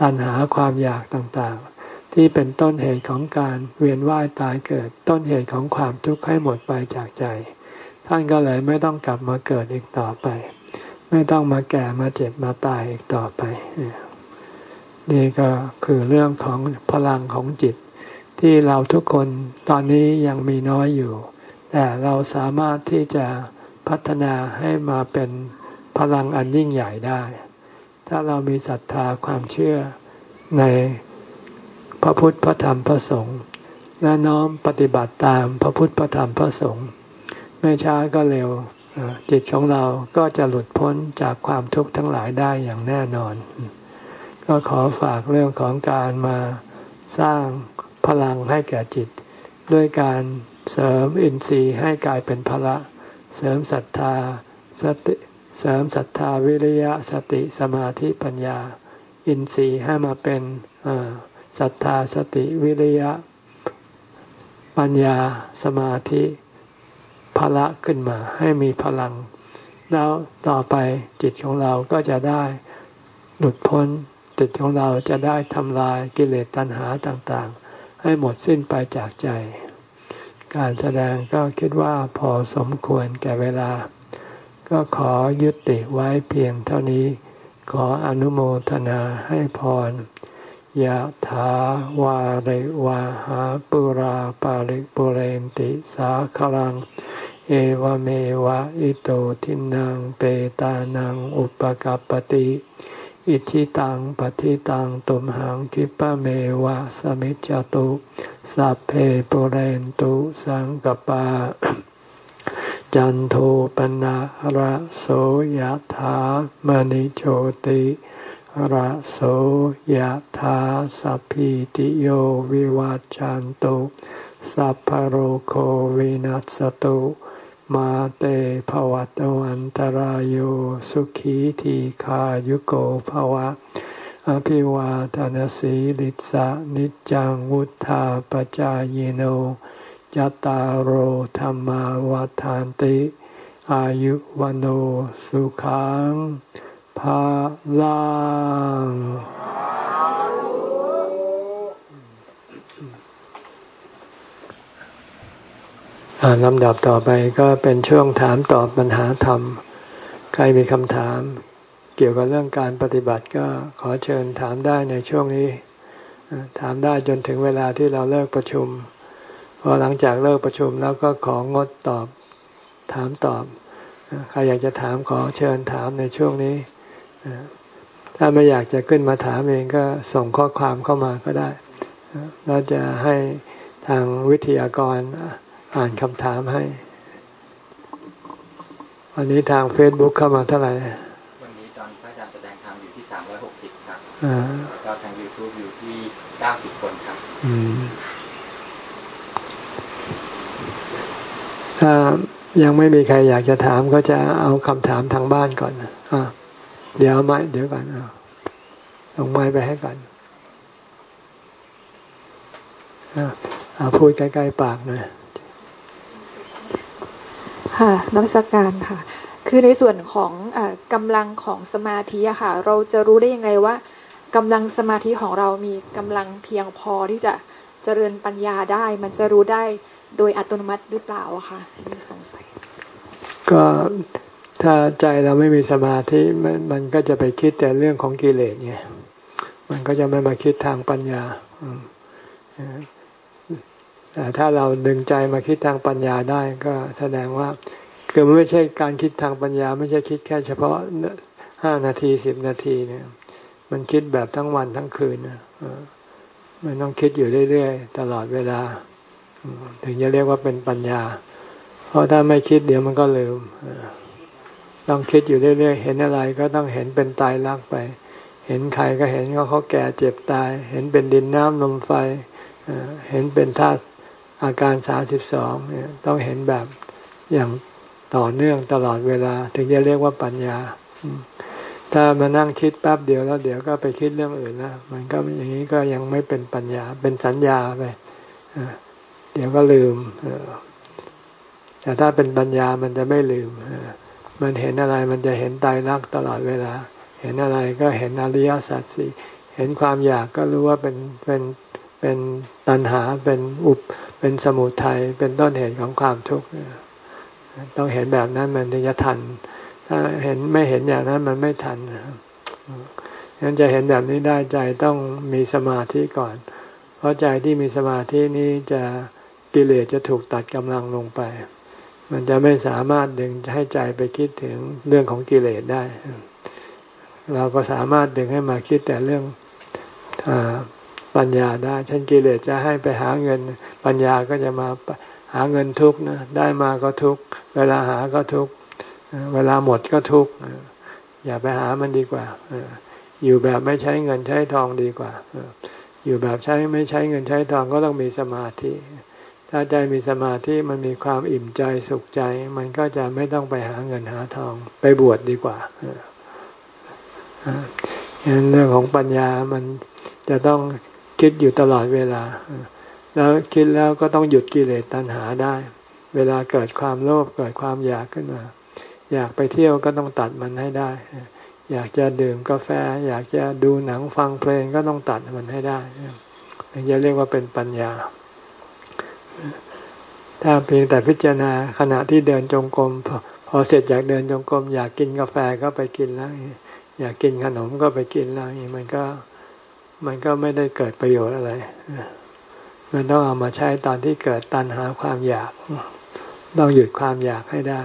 ตัณหาความอยากต่างๆ ที่เป็นต้นเหตุของการเวียนว่ายตายเกิด ต้นเหตุของความทุกข์ให้หมดไปจากใจ ท่านก็เลยไม่ต้องกลับมาเกิดอีกต่อไป ไม่ต้องมาแก่มาเจ็บมาตายอีกต่อไป นี่ก็คือเรื่องของพลังของจิต ที่เราทุกคนตอนนี้ยังมีน้อยอยู่ แต่เราสามารถที่จะพัฒนาให้มาเป็น พลังอันยิ่งใหญ่ได้ ถ้าเรามีศรัทธาความเชื่อในพระพุทธพระธรรมพระสงฆ์และน้อมปฏิบัติตามพระพุทธพระธรรมพระสงฆ์ไม่ช้าก็เร็วจิตของเราก็จะหลุดพ้นจากความทุกข์ทั้งหลายได้อย่างแน่นอน ก็ขอฝากเรื่องของการมาสร้างพลังให้แก่จิต ด้วยการเสริมอินทรีย์ให้กลายเป็นพละ เสริมศรัทธาสติ เสริมศรัทธาวิริยะสติสมาธิปัญญา อินทรีย์ให้มาเป็นศรัทธาสติวิริยะ ปัญญาสมาธิพละขึ้นมาให้มีพลัง แล้วต่อไปจิตของเราก็จะได้หลุดพ้นจิตของเราจะได้ทำลายกิเลสตัณหาต่างๆ ให้หมดสิ้นไปจากใจ การแสดงก็คิดว่าพอสมควรแก่เวลา ก็ขอยุติไว้เพียงเท่านี้ ขออนุโมทนาให้พรยะถาวาริวาหาปุราปาริปุเรนติสาคลัง เอวเมวะอิโตทินังเปตานังอุปกัปติอิชิตังปฏิตังตุมหังคิปะเมวะสมิจจตุ สัพเพปุเรนตุสังกปา จันโทปนะระโสยธามณิโชติระโสยธาสัพพิติโยวิวัจจันตุสัพพโรโควินัสตุมาเตภวัตวันตารโยสุขีทีขายุโกภวะ อภิวาทานสีลิสะนิจังวุธาปจายโน ยตารโอธรรมาวาทานติ อายุวันโอสุขังภาลังลำดับต่อไปก็เป็นช่วงถามตอบปัญหาธรรม ใครมีคำถาม เกี่ยวกับเรื่องการปฏิบัติก็ขอเชิญถามได้ในช่วงนี้ ถามได้จนถึงเวลาที่เราเลิกประชุม อหลังจากเลิกประชุมแล้วก็ของดตอบถามตอบใครอยากจะถามขอเชิญถามในช่วงนี้ถ้าไม่อยากจะขึ้นมาถามเองก็ส่งข้อความเข้ามาก็ได้เราจะให้ทางวิทยากรอ่านคำถามให้วันนี้ทางเฟซบุ๊กเข้ามาเท่าไหร่ วันนี้ตอนพระอาจารย์แสดงธรรมอยู่ที่สามร้อยหกสิบครับแล้วก็ทางยูทูบอยู่ที่เก้าสิบคนครับ ถ้ายังไม่มีใครอยากจะถามก็จะเอาคำถามทางบ้านก่อนอ่าเดี๋ยวไม้เดี๋ยวก่อนเอาไม้ไปให้ก่อนเอาพูดใกล้ๆปากหน่อยค่ะนักสการค่ะ คือในส่วนของอกำลังของสมาธิอะค่ะ เราจะรู้ได้ยังไงว่ากำลังสมาธิของเรามีกำลังเพียงพอที่จะเจริญปัญญาได้ มันจะรู้ได้ โดยอัตโนมัติหรือเปล่าคะนี่สงสัย ก็ถ้าใจเราไม่มีสมาธิมันมันก็จะไปคิดแต่เรื่องของกิเลสไงมันก็จะไม่มาคิดทางปัญญาแต่ถ้าเราดึงใจมาคิดทางปัญญาได้ก็แสดงว่าคือมันไม่ใช่การคิดทางปัญญา ไม่ใช่คิดแค่เฉพาะห้านาทีสิบนาทีเนี่ย มันคิดแบบทั้งวันทั้งคืนนะมันต้องคิดอยู่เรื่อยๆ ตลอดเวลา ถึงจะเรียกว่าเป็นปัญญา เพราะถ้าไม่คิดเดี๋ยวมันก็ลืมต้องคิดอยู่เรื่อยๆ เห็นอะไรก็ต้องเห็นเป็นตายรักไป เห็นใครก็เห็นว่าเขาแก่เจ็บตาย เห็นเป็นดินน้ำลมไฟ เห็นเป็นธาตุอาการสาสิบสองเนี่ยต้องเห็นแบบอย่างต่อเนื่องตลอดเวลา ถึงจะเรียกว่าปัญญา ถ้ามานั่งคิดแป๊บเดียวแล้วเดี๋ยวก็ไปคิดเรื่องอื่นแล้วมันก็อย่างนี้ก็ยังไม่เป็นปัญญาเป็นสัญญาไป ดี๋ยวก็ลืมแต่ถ้าเป็นปัญญามันจะไม่ลืมมันเห็นอะไรมันจะเห็นตายรักตลอดเวลา เห็นอะไรก็เห็นอริยสัจสี่เห็นความอยากก็รู้ว่าเป็นเป็นเป็นตัณหาเป็นอุปเป็นสมุทัยเป็นต้นเหตุของความทุกข์ต้องเห็นแบบนั้นมันถึงจะทัน ถ้าเห็นไม่เห็นอย่างนั้นมันไม่ทันงั้นจะเห็นแบบนี้ได้ใจต้องมีสมาธิก่อน เพราะใจที่มีสมาธินี้จะ กิเลสจะถูกตัดกำลังลงไป มันจะไม่สามารถดึงให้ใจไปคิดถึงเรื่องของกิเลสได้ เราก็สามารถดึงให้มาคิดแต่เรื่องอปัญญาได้เช่นกิเลสจะให้ไปหาเงิน ปัญญาก็จะมาหาเงินทุกนะได้มาก็ทุกเวลาหาก็ทุกเวลาหมดก็ทุกอย่าไปหามันดีกว่าอยู่แบบไม่ใช้เงินใช้ทองดีกว่าอยู่แบบใช้ไม่ใช้เงินใช้ทองก็ต้องมีสมาธิ ถ้าใจมีสมาธิมันมีความอิ่มใจสุขใจ มันก็จะไม่ต้องไปหาเงินหาทอง ไปบวชดดีกว่าเรื่องของปัญญามันจะต้องคิดอยู่ตลอดเวลา แล้วคิดแล้วก็ต้องหยุดกิเลสตัณหาได้ เวลาเกิดความโลภเกิดความอยากขึ้นมา อยากไปเที่ยวก็ต้องตัดมันให้ได้ อยากจะดื่มกาแฟ อยากจะดูหนังฟังเพลงก็ต้องตัดมันให้ได้ถึงจะเรียกว่าเป็นปัญญา ถ้าเพียงแต่พิจารณาขณะที่เดินจงกรมพอพอเสร็จจากเดินจงกรมอยากกินกาแฟก็ไปกินแล้ว อยากกินขนมก็ไปกินแล้วมันก็มันก็ไม่ได้เกิดประโยชน์อะไร มันต้องเอามาใช้ตอนที่เกิดตัณหาความอยากต้องหยุดความอยากให้ได้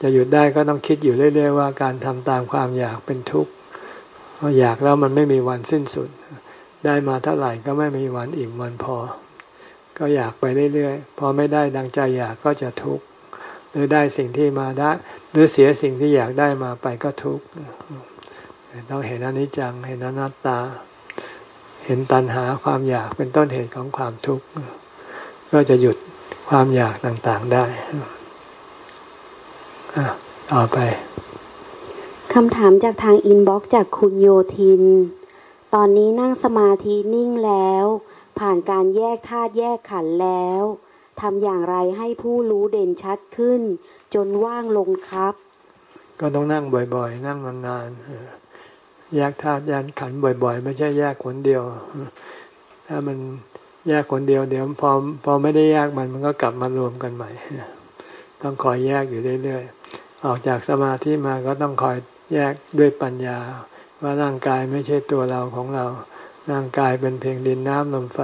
จะหยุดได้ก็ต้องคิดอยู่เรื่อยๆว่าการทำตามความอยากเป็นทุกข์เพราะอยากแล้วมันไม่มีวันสิ้นสุด ได้มาเท่าไหร่ก็ไม่มีวันอิ่มวันพอ ก็อยากไปเรื่อยๆ พอไม่ได้ดังใจอยากก็จะทุกข์หรือได้สิ่งที่มาได้ หรือเสียสิ่งที่อยากได้มาไปก็ทุกข์ต้องเห็นอนิจจังเห็นอนัตตา เห็นตัณหาความอยากเป็นต้นเหตุของความทุกข์ก็จะหยุดความอยากต่างๆได้ต่อไปคำถามจากทางอินบ็อกซ์จากคุณโยทิน ตอนนี้นั่งสมาธินิ่งแล้ว ผ่านการแยกธาตุแยกขันแล้วทำอย่างไรให้ผู้รู้เด่นชัดขึ้น จนว่างลงครับ ก็ต้องนั่งบ่อยๆ นั่งนานๆแยกธาตุแยกขันบ่อย ๆ ไม่ใช่แยกคนเดียว ถ้ามันแยกคนเดียวเดี๋ยวพอพอไม่ได้แยกมันมันก็กลับมารวมกันใหม่ต้องคอยแยกอยู่เรื่อยๆออกจากสมาธิมาก็ต้องคอยแยกด้วยปัญญา ว่าร่างกายไม่ใช่ตัวเราของเรา ร่างกายเป็นเพียงดินน้ำลมไฟ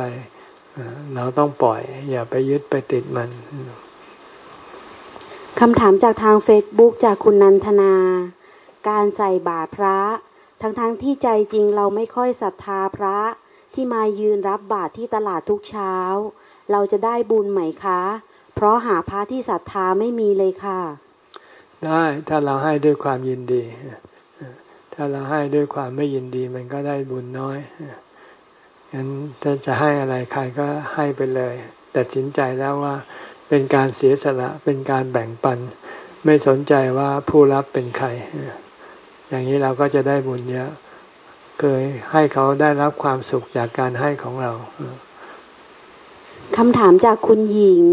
เราต้องปล่อย อย่าไปยึดไปติดมันคำถามจากทางเฟซบุ๊กจากคุณนันทนา การใส่บาตรพระ ทั้งๆทที่ใจจริงเราไม่ค่อยศรัทธาพระที่มายืนรับบาตรที่ตลาดทุกเช้า เราจะได้บุญไหมคะ เพราะหาพระที่ศรัทธาไม่มีเลยค่ะ ได้ถ้าเราให้ด้วยความยินดี ถ้าเราให้ด้วยความไม่ยินดีมันก็ได้บุญน้อย งั้นถ้าจะให้อะไรใครก็ให้ไปเลยแต่สินใจแล้วว่าเป็นการเสียสละเป็นการแบ่งปัน ไม่สนใจว่าผู้รับเป็นใคร อย่างนี้เราก็จะได้บุญเยอะเคยให้เขาได้รับความสุขจากการให้ของเราคำถามจากคุณหญิง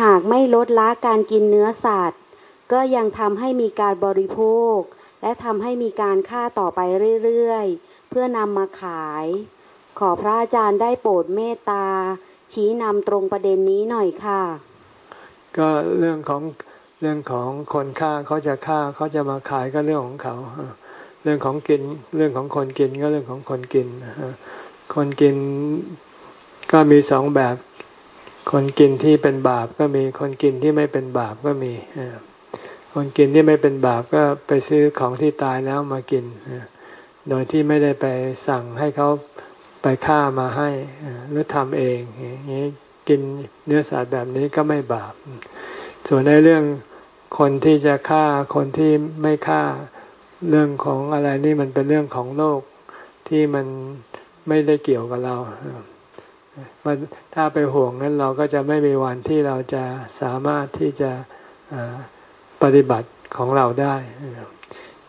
หากไม่ลดละการกินเนื้อสัตว์ ก็ยังทำให้มีการบริโภค และทำให้มีการฆ่าต่อไปเรื่อยๆ เพื่อนำมาขาย ขอพระอาจารย์ได้โปรดเมตตา ชี้นำตรงประเด็นนี้หน่อยค่ะ ก็เรื่องของเรื่องของคนฆ่าเขาจะฆ่าเขาจะมาขายก็เรื่องของเขา เรื่องของกินเรื่องของคนกินก็เรื่องของคนกินคนกินก็มีสองแบบ คนกินที่เป็นบาปก็มีคนกินที่ไม่เป็นบาปก็มีคนกินที่ไม่เป็นบาปก็ไปซื้อของที่ตายแล้วมากินโดยที่ไม่ได้ไปสั่งให้เขา ไปฆ่ามาให้หรือทำเองอย่างนี้กินเนื้อสัตว์แบบนี้ก็ไม่บาป ส่วนในเรื่องคนที่จะฆ่าคนที่ไม่ฆ่าเรื่องของอะไรนี่มันเป็นเรื่องของโลกที่มันไม่ได้เกี่ยวกับเรามันถ้าไปห่วงนั้นเราก็จะไม่มีวันที่เราจะสามารถที่จะปฏิบัติของเราได้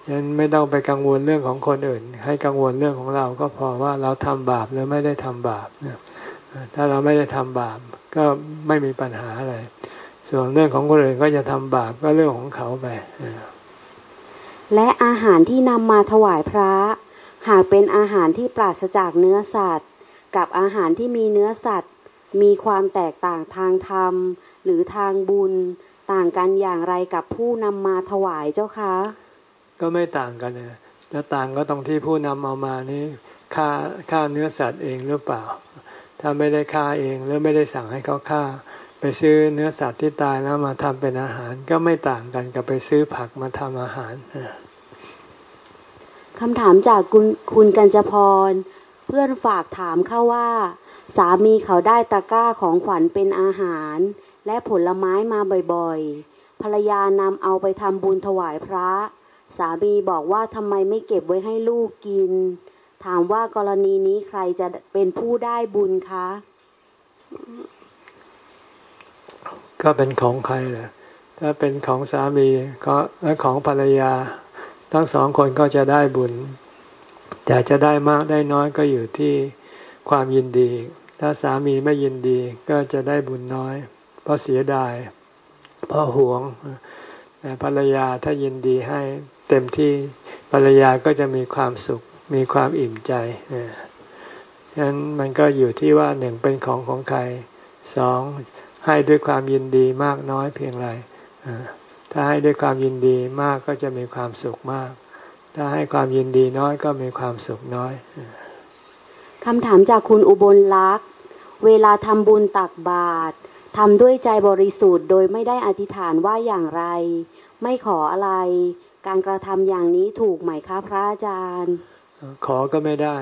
ฉะนั้นไม่ต้องไปกังวลเรื่องของคนอื่น ให้กังวลเรื่องของเราก็พอว่าเราทำบาปหรือไม่ได้ทำบาปถ้าเราไม่ได้ทำบาปก็ไม่มีปัญหาอะไร ส่วนเรื่องของคนอื่นก็จะทำบาปก็เรื่องของเขาไปและอาหารที่นำมาถวายพระ หากเป็นอาหารที่ปราศจากเนื้อสัตว์ กับอาหารที่มีเนื้อสัตว์ มีความแตกต่างทางธรรม หรือทางบุญ ต่างกันอย่างไรกับผู้นำมาถวายเจ้าคะ ก็ไม่ต่างกันนะแล้วต่างก็ตรงที่ผู้นำเอามานี้ฆ่าฆ่าเนื้อสัตว์เองหรือเปล่า ถ้าไม่ได้ฆ่าเองหรือไม่ได้สั่งให้เขาฆ่า ไปซื้อเนื้อสัตว์ที่ตายแล้วมาทำเป็นอาหาร ก็ไม่ต่างกันกับไปซื้อผักมาทำอาหารคำถามจากคุณคุณกัญจพร เพื่อนฝากถามเข้าว่า สามีเขาได้ตะกร้าของขวัญเป็นอาหาร และผลไม้มาบ่อยๆ ภรรยานำเอาไปทำบุญถวายพระ สามีบอกว่าทำไมไม่เก็บไว้ให้ลูกกิน ถามว่ากรณีนี้ใครจะเป็นผู้ได้บุญคะ ก็เป็นของใครแหละถ้าเป็นของสามีก็และของภรรยา ทั้งสองคนก็จะได้บุญ แต่จะได้มากได้น้อยก็อยู่ที่ความยินดี ถ้าสามีไม่ยินดีก็จะได้บุญน้อย เพราะเสียดาย เพราะหวง ภรรยาถ้ายินดีให้เต็มที่ภรรยาก็จะมีความสุขมีความอิ่มใจฉะนั้นมันก็อยู่ที่ว่าหนึ่งเป็นของของใครสองให้ด้วยความยินดีมากน้อยเพียงไรถ้าให้ด้วยความยินดีมากก็จะมีความสุขมาก ถ้าให้ความยินดีน้อยก็มีความสุขน้อยคำถามจากคุณอุบลลักษ์เวลาทำบุญตักบาตร ทำด้วยใจบริสุทธิ์โดยไม่ได้อธิษฐานว่าอย่างไร ไม่ขออะไร การกระทำอย่างนี้ถูกไหมคะพระอาจารย์ ขอก็ไม่ได้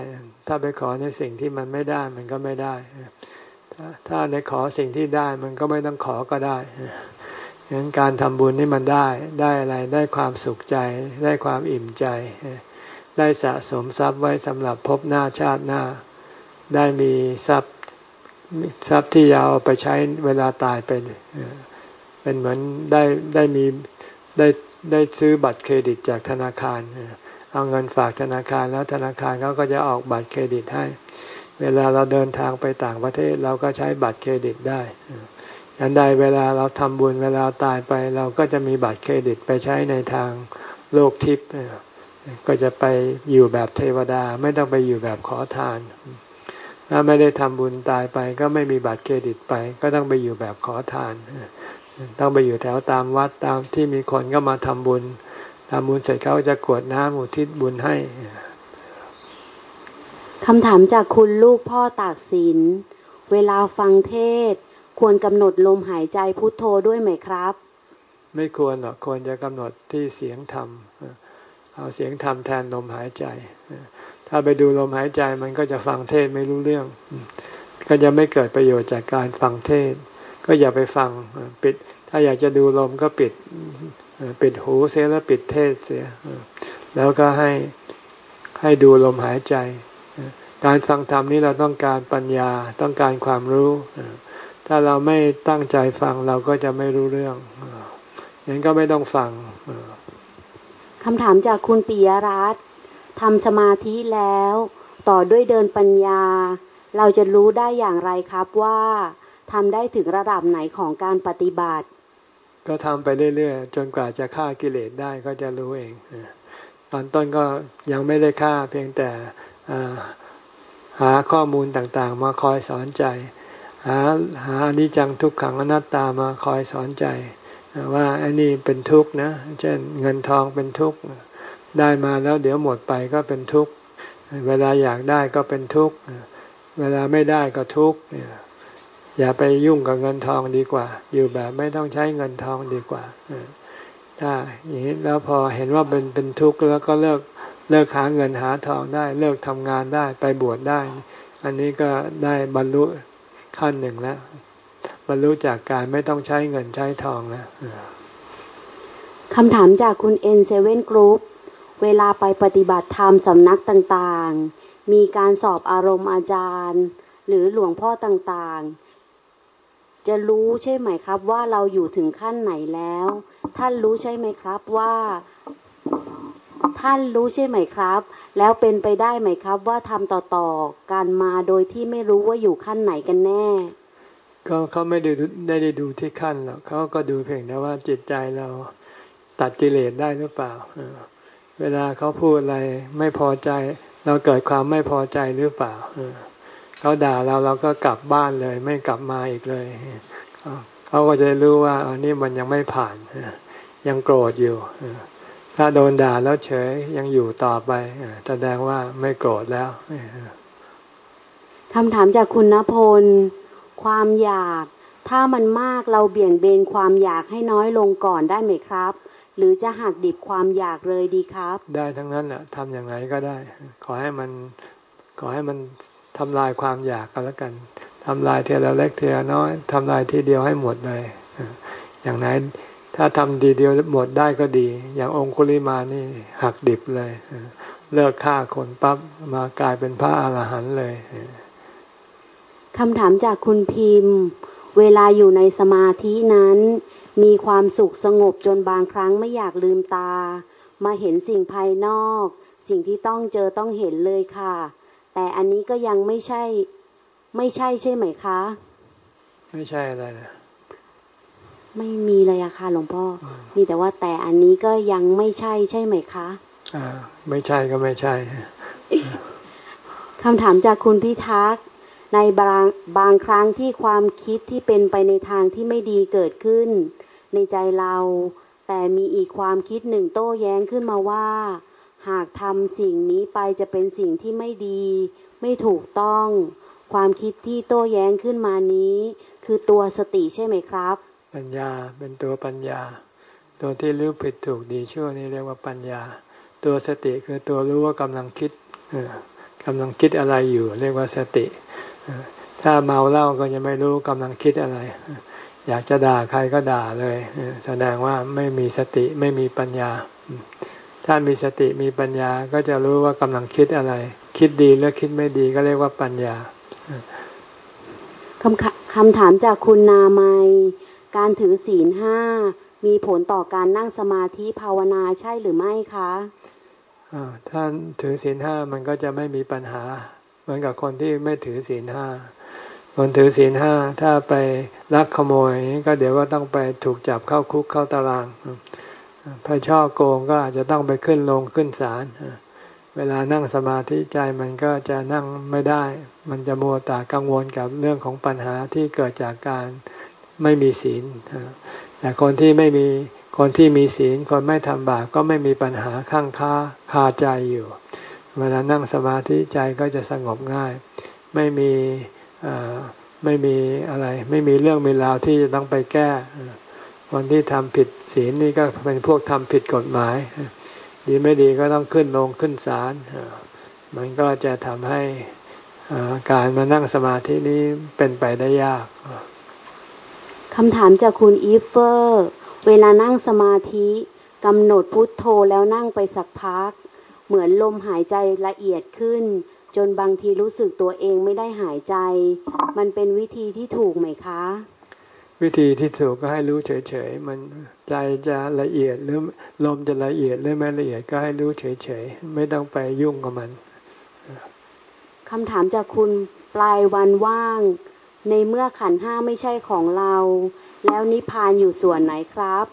ถ้าไปขอในสิ่งที่มันไม่ได้มันก็ไม่ได้ ถ้าถ้าในขอสิ่งที่ได้มันก็ไม่ต้องขอก็ได้งั้นการทำบุญนี่มันได้ได้อะไรได้ความสุขใจ ได้ความอิ่มใจ ได้สะสมทรัพย์ไว้สำหรับพบหน้าชาติหน้า ได้มีทรัพย์ ทรัพย์ที่ยาวไปใช้เวลาตายไปเป็นเหมือนได้ได้มีได้ได้ซื้อบัตรเครดิตจากธนาคาร เอาเงินฝากธนาคารแล้วธนาคารเขาก็จะออกบัตรเครดิตให้ เวลาเราเดินทางไปต่างประเทศเราก็ใช้บัตรเครดิตได้อันใดเวลาเราทำบุญเวลาตายไป เราก็จะมีบัตรเครดิตไปใช้ในทางโลกทิพย์ก็จะไปอยู่แบบเทวดาไม่ต้องไปอยู่แบบขอทาน ถ้าไม่ได้ทำบุญตายไป ก็ไม่มีบัตรเครดิตไป ก็ต้องไปอยู่แบบขอทาน ต้องไปอยู่แถวตามวัดตามที่มีคนก็มาทำบุญทำบุญเสร็จเขาจะกวดน้ำอุทิศบุญให้คำถามจากคุณลูกพ่อตากสิน เวลาฟังเทศ ควรกำหนดลมหายใจพุทโธด้วยไหมครับ ไม่ควรหรอกควรจะกำหนดที่เสียงธรรม เอาเสียงธรรมแทนลมหายใจ ถ้าไปดูลมหายใจมันก็จะฟังเทศไม่รู้เรื่อง ก็จะไม่เกิดประโยชน์จากการฟังเทศ ก็อย่าไปฟังปิด ถ้าอยากจะดูลมก็ปิดปิดหูเสียแล้วปิดเทศเสีย แล้วก็ให้ให้ดูลมหายใจ การฟังธรรมนี้เราต้องการปัญญาต้องการความรู้ ถ้าเราไม่ตั้งใจฟังเราก็จะไม่รู้เรื่องอย่างนั้นก็ไม่ต้องฟังคำถามจากคุณปิยรัตน์ ทำสมาธิแล้ว ต่อด้วยเดินปัญญา เราจะรู้ได้อย่างไรครับว่าทำได้ถึงระดับไหนของการปฏิบัติ ก็ทำไปเรื่อยๆ จนกว่าจะฆ่ากิเลสได้ก็จะรู้เองตอนต้นก็ยังไม่ได้ฆ่าเพียงแต่หาข้อมูลต่างๆ มาคอยสอนใจ หาหาอนิจจังทุกขังอนัตตามาคอยสอนใจ ว่าอันนี้เป็นทุกข์นะ เช่นเงินทองเป็นทุกข์ ได้มาแล้วเดี๋ยวหมดไปก็เป็นทุกข์ เวลาอยากได้ก็เป็นทุกข์ เวลาไม่ได้ก็ทุกข์ อย่าไปยุ่งกับเงินทองดีกว่า อยู่แบบไม่ต้องใช้เงินทองดีกว่าถ้าอย่างนี้แล้วพอเห็นว่าเป็นเป็นทุกข์แล้วก็เลิกเลิกหาเงินหาทองได้ เลิกทำงานได้ไปบวชได้ อันนี้ก็ได้บรรลุขั้นหนึ่งแล้วบรรลุจากการไม่ต้องใช้เงินใช้ทองแล้วคำถามจากคุณเอ็นเซเว่นกรุ๊ป เวลาไปปฏิบัติธรรมสำนักต่างๆ มีการสอบอารมณ์อาจารย์ หรือหลวงพ่อต่างๆ จะรู้ใช่ไหมครับว่าเราอยู่ถึงขั้นไหนแล้ว ท่านรู้ใช่ไหมครับว่า ท่านรู้ใช่ไหมครับ แล้วเป็นไปได้ไหมครับว่าทำต่อๆการมาโดยที่ไม่รู้ว่าอยู่ขั้นไหนกันแน่ก็เขาไม่ได้ได้ได้ดูที่ขั้นหรอกเขาก็ดูเพียงแต่ว่าจิตใจเราตัดกิเลสได้หรือเปล่า เวลาเขาพูดอะไรไม่พอใจ เราเกิดความไม่พอใจหรือเปล่าเขาด่าเราเราก็กลับบ้านเลย ไม่กลับมาอีกเลยเขาก็จะรู้ว่าอันนี้มันยังไม่ผ่านยังโกรธอยู่ถ้าโดนด่าแล้วเฉยยังอยู่ต่อไปแสดงว่าไม่โกรธแล้วคำถามจากคุณณพล ความอยาก ถ้ามันมากเราเบี่ยงเบนความอยากให้น้อยลงก่อนได้ไหมครับ หรือจะหักดิบความอยากเลยดีครับ ได้ทั้งนั้นแหละทำอย่างไรก็ได้ ขอให้มันขอให้มันทำลายความอยากกันแล้วกันทำลายเทีละเล็กเทีละน้อยทำลายทีเดียวให้หมดเลยอย่างไหนถ้าทำดีเดียวหมดได้ก็ดี อย่างองคุลิมานี่หักดิบเลยเลิกฆ่าคนปั๊บมากลายเป็นพระอาหารหันต์เลยคำถามจากคุณพิมพ์ เวลาอยู่ในสมาธินั้น มีความสุขสงบจนบางครั้งไม่อยากลืมตา มาเห็นสิ่งภายนอก สิ่งที่ต้องเจอต้องเห็นเลยค่ะ แต่อันนี้ก็ยังไม่ใช่ ไม่ใช่ใช่ไหมคะ ไม่ใช่อะไรนะไม่มีเลยอะค่ะหลวงพ่อ มีแต่ว่าแต่อันนี้ก็ยังไม่ใช่ใช่ไหมคะ อ่า ไม่ใช่ก็ไม่ใช่คำถามจากคุณพิทักษ์ในบางบางครั้งที่ความคิดที่เป็นไปในทางที่ไม่ดีเกิดขึ้น ในใจเรา แต่มีอีกความคิดหนึ่งโต้แย้งขึ้นมาว่า หากทำสิ่งนี้ไปจะเป็นสิ่งที่ไม่ดี ไม่ถูกต้อง ความคิดที่โต้แย้งขึ้นมานี้ คือตัวสติใช่ไหมครับ ปัญญาเป็นตัวปัญญา ตัวที่รู้ผิดถูกดีชั่วนี่เรียกว่าปัญญา ตัวสติคือตัวรู้ว่ากำลังคิดกำลังคิดอะไรอยู่ เรียกว่าสติถ้าเมาเหล้าก็จะไม่รู้กำลังคิดอะไร อยากจะด่าใครก็ด่าเลย แสดงว่าไม่มีสติไม่มีปัญญา ถ้ามีสติมีปัญญาก็จะรู้ว่ากำลังคิดอะไร คิดดีหรือคิดไม่ดีก็เรียกว่าปัญญาคำคำถามจากคุณนาไมการถือศีลห้ามีผลต่อการนั่งสมาธิภาวนาใช่หรือไม่คะถ้าถือศีลห้ามันก็จะไม่มีปัญหา เหมือนกับคนที่ไม่ถือศีลห้า คนถือศีลห้าถ้าไปลักขโมยก็เดี๋ยวก็ต้องไปถูกจับเข้าคุกเข้าตารางพอช่อโกงก็อาจจะต้องไปขึ้นลงขึ้นศาลเวลานั่งสมาธิใจมันก็จะนั่งไม่ได้ มันจะมัวตากังวลกับเรื่องของปัญหาที่เกิดจากการไม่มีศีลแต่คนที่ไม่มีคนที่มีศีลคนไม่ทำบาปก็ไม่มีปัญหาข้างค้าคาใจอยู่ เวลานั่งสมาธิใจก็จะสงบง่าย ไม่มี ไม่มีอะไร ไม่มีเรื่องมีราวที่จะต้องไปแก้คนที่ทำผิดศีลนี่ก็เป็นพวกทำผิดกฎหมาย ดีไม่ดีก็ต้องขึ้นลงขึ้นศาลมันก็จะทำให้การมานั่งสมาธินี้เป็นไปได้ยากคำถามจากคุณอีฟเฟอร์ เวลานั่งสมาธิกำหนดพุทโธแล้วนั่งไปสักพัก เหมือนลมหายใจละเอียดขึ้น จนบางทีรู้สึกตัวเองไม่ได้หายใจ มันเป็นวิธีที่ถูกไหมคะ วิธีที่ถูกก็ให้รู้เฉยๆมันใจจะละเอียดหรือลมจะละเอียดหรือไม่ละเอียดก็ให้รู้เฉยๆไม่ต้องไปยุ่งกับมันคำถามจากคุณปลายวันว่าง ในเมื่อขันห้าไม่ใช่ของเรา แล้วนิพพานอยู่ส่วนไหนครับ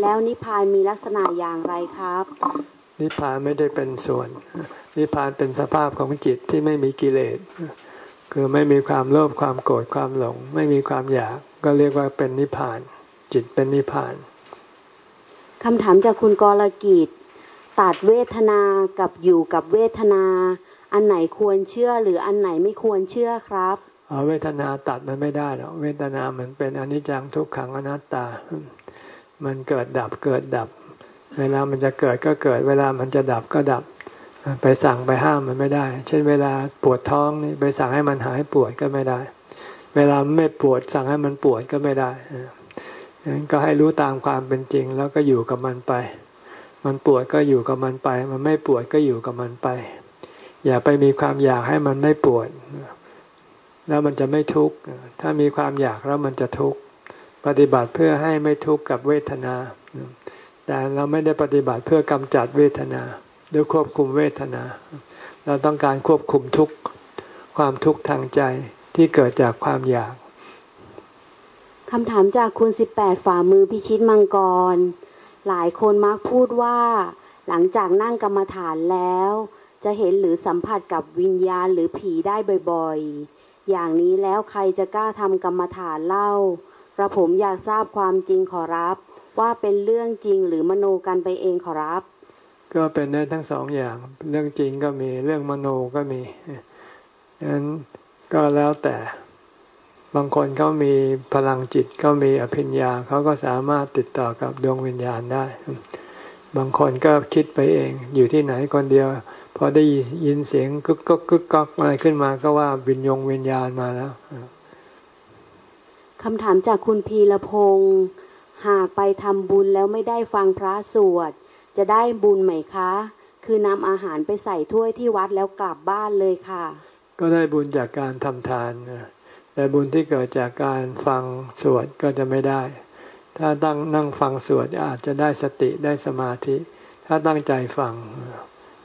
แล้วนิพพานมีลักษณะอย่างไรครับ นิพพานไม่ได้เป็นส่วน นิพพานเป็นสภาพของจิตที่ไม่มีกิเลส คือไม่มีความโลภความโกรธความหลง ไม่มีความอยาก ก็เรียกว่าเป็นนิพพาน จิตเป็นนิพพานคำถามจากคุณกรกิจตัดเวทนากับอยู่กับเวทนา อันไหนควรเชื่อหรืออันไหนไม่ควรเชื่อครับเอาเวทนาตัดมันไม่ได้หรอกเวทนามันเป็นอนิจจังทุกขังอนัตตา มันเกิดดับเกิดดับ เวลามันจะเกิดก็เกิด เวลามันจะดับก็ดับ ไปสั่งไปห้ามมันไม่ได้ เช่นเวลาปวดท้องนี่ไปสั่งให้มันหายปวดก็ไม่ได้ เวลาไม่ปวดสั่งให้มันปวดก็ไม่ได้งั้นก็ให้รู้ตามความเป็นจริงแล้วก็อยู่กับมันไป มันปวดก็อยู่กับมันไป มันไม่ปวดก็อยู่กับมันไป อย่าไปมีความอยากให้มันไม่ปวด แล้วมันจะไม่ทุกข์ ถ้ามีความอยากแล้วมันจะทุกข์ ปฏิบัติเพื่อให้ไม่ทุกข์กับเวทนา แต่เราไม่ได้ปฏิบัติเพื่อกำจัดเวทนาหรือควบคุมเวทนา เราต้องการควบคุมทุกความทุกข์ทางใจที่เกิดจากความอยากคำถามจากคุณสิบแปดฝ่ามือพิชิตมังกร หลายคนมักพูดว่า หลังจากนั่งกรรมฐานแล้ว จะเห็นหรือสัมผัสกับวิญญาณหรือผีได้บ่อยๆ อย่างนี้แล้วใครจะกล้าทำกรรมฐานเล่า กระผมอยากทราบความจริงขอรับ ว่าเป็นเรื่องจริงหรือมโนกันไปเองขอรับ ก็เป็นได้ทั้งสองอย่าง เรื่องจริงก็มีเรื่องมโนก็มีดังนั้นก็แล้วแต่บางคนเขามีพลังจิตเขามีอภิญญาเขาก็สามารถติดต่อกับดวงวิญญาณได้ บางคนก็คิดไปเองอยู่ที่ไหนคนเดียว พอได้ยินเสียงกึกกกกึกกักอะไรขึ้นมาก็ว่าวิญญงวิญญาณมาแล้วคำถามจากคุณพีรพงศ์ หากไปทำบุญแล้วไม่ได้ฟังพระสวด จะได้บุญไหมคะ คือนำอาหารไปใส่ถ้วยที่วัดแล้วกลับบ้านเลยค่ะ ก็ได้บุญจากการทำทานแต่บุญที่เกิดจากการฟังสวดก็จะไม่ได้ ถ้าตั้งนั่งฟังสวดอาจจะได้สติได้สมาธิ ถ้าตั้งใจฟัง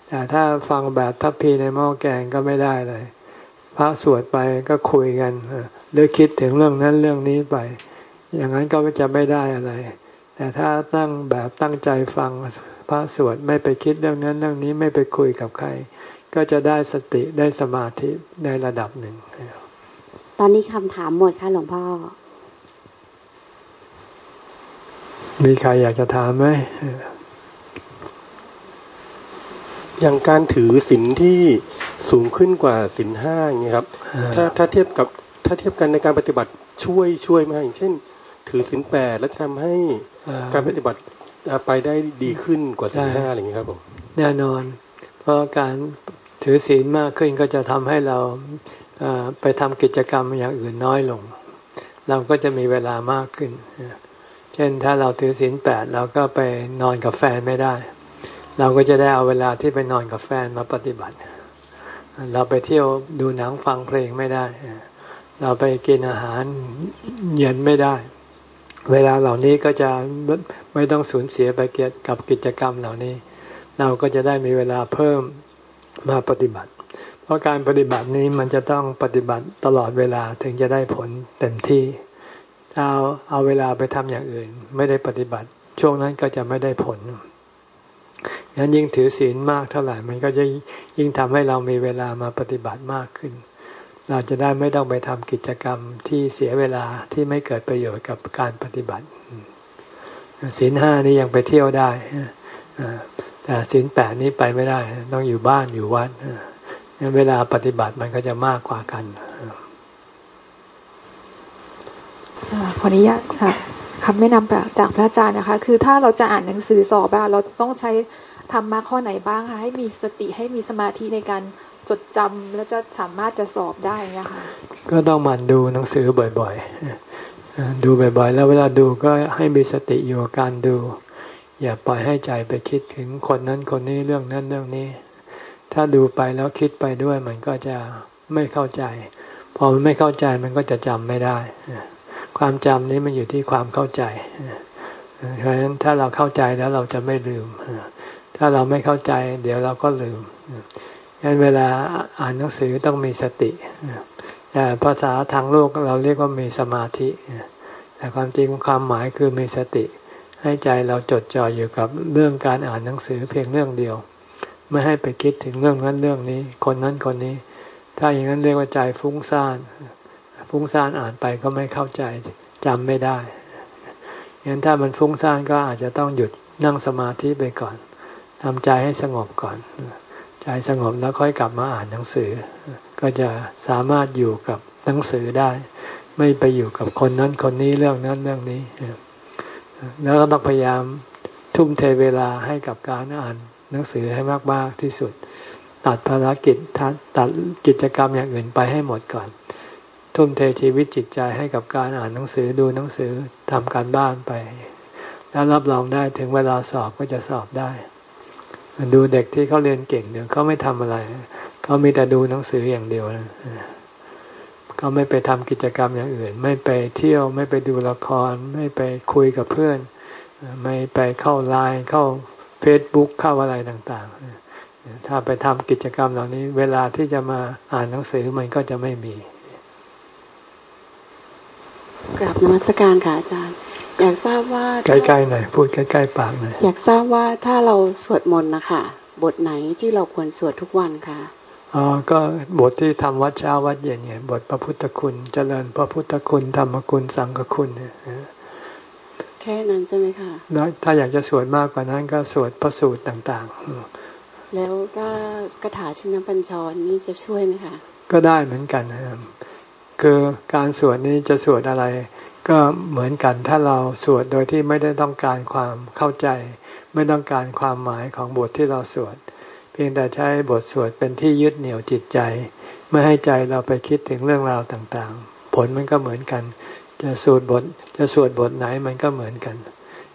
แต่ถ้าฟังแบบทัพพีในหม้อแกงก็ไม่ได้เลย พระสวดไปก็คุยกันหรือคิดถึงเรื่องนั้นเรื่องนี้ไป อย่างนั้นก็จะไม่ได้อะไร แต่ถ้าตั้งแบบตั้งใจฟังพระสวดไม่ไปคิดเรื่องนั้นเรื่องนี้ไม่ไปคุยกับใคร ก็จะได้สติได้สมาธิในระดับหนึ่ง ตอนนี้คำถามหมดค่ะหลวงพ่อ มีใครอยากจะถามไหมอย่างการถือศีลที่สูงขึ้นกว่าศีลห้าอย่างนี้ครับ ถ้าถ้าเทียบกับถ้าเทียบกันในการปฏิบัติช่วยช่วยมากอย่างเช่น ถือศีลแปดแล้วทำให้การปฏิบัติไปได้ดีขึ้นกว่าศีลห้าอะไรอย่างนี้ครับผมแน่นอน เพราะการถือศีลมากขึ้นก็จะทำให้เราไปทำกิจกรรมอย่างอื่นน้อยลง เราก็จะมีเวลามากขึ้น เช่นถ้าเราถือศีลแปดเราก็ไปนอนกับแฟนไม่ได้ เราก็จะได้เอาเวลาที่ไปนอนกับแฟนมาปฏิบัติ เราไปเที่ยวดูหนังฟังเพลงไม่ได้ เราไปกินอาหารเย็นไม่ได้ เวลาเหล่านี้ก็จะไม่ต้องสูญเสียไปเกี่ยวกับกิจกรรมเหล่านี้ เราก็จะได้มีเวลาเพิ่มมาปฏิบัติ เพราะการปฏิบัตินี้มันจะต้องปฏิบัติตลอดเวลาถึงจะได้ผลเต็มที่ ถ้าเอาเอาเวลาไปทำอย่างอื่น ไม่ได้ปฏิบัติ ช่วงนั้นก็จะไม่ได้ผลงั้นยิ่งถือศีลมากเท่าไหร่ มันก็จะยิ่งทำให้เรามีเวลามาปฏิบัติมากขึ้น เราจะได้ไม่ต้องไปทำกิจกรรมที่เสียเวลาที่ไม่เกิดประโยชน์กับการปฏิบัติศีลห้านี่ยังไปเที่ยวได้แต่ศีลแปดนี้ไปไม่ได้ ต้องอยู่บ้านอยู่วัดเวลาปฏิบัติมันก็จะมากกว่ากันขออนุญาตค่ะคำแนะนำจากพระอาจารย์นะคะ คือถ้าเราจะอ่านหนังสือสอบเราต้องใช้ทำมาข้อไหนบ้างคะให้มีสติให้มีสมาธิในการ จดจำแล้วจะสามารถจะสอบได้นะคะก็ต้องหมั่นดูหนังสือบ่อยๆ ดูบ่อยๆ แล้วเวลาดูก็ให้มีสติอยู่กับการดู อย่าปล่อยให้ใจไปคิดถึงคนนั้นคนนี้เรื่องนั้นเรื่องนี้ ถ้าดูไปแล้วคิดไปด้วยมันก็จะไม่เข้าใจ พอมันไม่เข้าใจมันก็จะจำไม่ได้ ความจำนี้มันอยู่ที่ความเข้าใจเพราะฉะนั้นถ้าเราเข้าใจแล้วเราจะไม่ลืม ถ้าเราไม่เข้าใจ เดี๋ยวเราก็ลืม งั้นเวลาอ่านหนังสือต้องมีสติแต่ภาษาทางโลกเราเรียกว่ามีสมาธิ แต่ความจริงความหมายคือมีสติ ให้ใจเราจดจ่ออยู่กับเรื่องการอ่านหนังสือเพียงเรื่องเดียว ไม่ให้ไปคิดถึงเรื่องนั้นเรื่องนี้ คนนั้นคนนี้ ถ้าอย่างนั้นเรียกว่าใจฟุ้งซ่านฟุ้งซ่านอ่านไปก็ไม่เข้าใจจำไม่ได้งั้นถ้ามันฟุ้งซ่านก็อาจจะต้องหยุดนั่งสมาธิไปก่อนทำใจให้สงบก่อน ใจสงบแล้วค่อยกลับมาอ่านหนังสือ ก็จะสามารถอยู่กับหนังสือได้ ไม่ไปอยู่กับคนนั้นคนนี้เรื่องนั้นเรื่องนี้ แล้วก็ต้องพยายามทุ่มเทเวลาให้กับการอ่านหนังสือให้มากๆที่สุด ตัดภารกิจตัดกิจกรรมอย่างอื่นไปให้หมดก่อน ทุ่มเทชีวิตจิตใจให้กับการอ่านหนังสือดูหนังสือทำการบ้านไป แล้วรับรองได้ถึงเวลาสอบก็จะสอบได้ ดูเด็กที่เขาเรียนเก่งเนี่ยเขาไม่ทำอะไร เขามีแต่ดูหนังสืออย่างเดียวนะเขาไม่ไปทำกิจกรรมอย่างอื่น ไม่ไปเที่ยวไม่ไปดูละคร ไม่ไปคุยกับเพื่อน ไม่ไปเข้าไลน์เข้าเฟซบุ๊กเข้าอะไรต่างๆ ถ้าไปทำกิจกรรมเหล่านี้ เวลาที่จะมาอ่านหนังสือมันก็จะไม่มีกราบนมัสการค่ะอาจารย์ อยากทราบว่าใกล้ๆหน่อยพูดใกล้ๆปากหน่อยอยากทราบว่าถ้าเราสวดมนต์นะคะบทไหนที่เราควรสวดทุกวันคะอ๋อก็บทที่ทำวัดเช้าวัดเย็นเนี่ยบทพระพุทธคุณ เจริญพระพุทธคุณธรรมคุณสังฆคุณเนี่ยแค่นั้นใช่ไหมคะแล้วถ้าอยากจะสวดมากกว่านั้นก็สวดพระสูตรต่างๆ แล้วถ้ากระถาชินปัญชรนี่จะช่วยไหมคะก็ได้เหมือนกันนะครับคือการสวดนี้จะสวดอะไร ก็เหมือนกันถ้าเราสวดโดยที่ไม่ได้ต้องการความเข้าใจ ไม่ต้องการความหมายของบทที่เราสวด เพียงแต่ใช้บทสวดเป็นที่ยึดเหนี่ยวจิตใจ ไม่ให้ใจเราไปคิดถึงเรื่องราวต่างๆ ผลมันก็เหมือนกัน จะสวดบทจะสวดบทไหนมันก็เหมือนกัน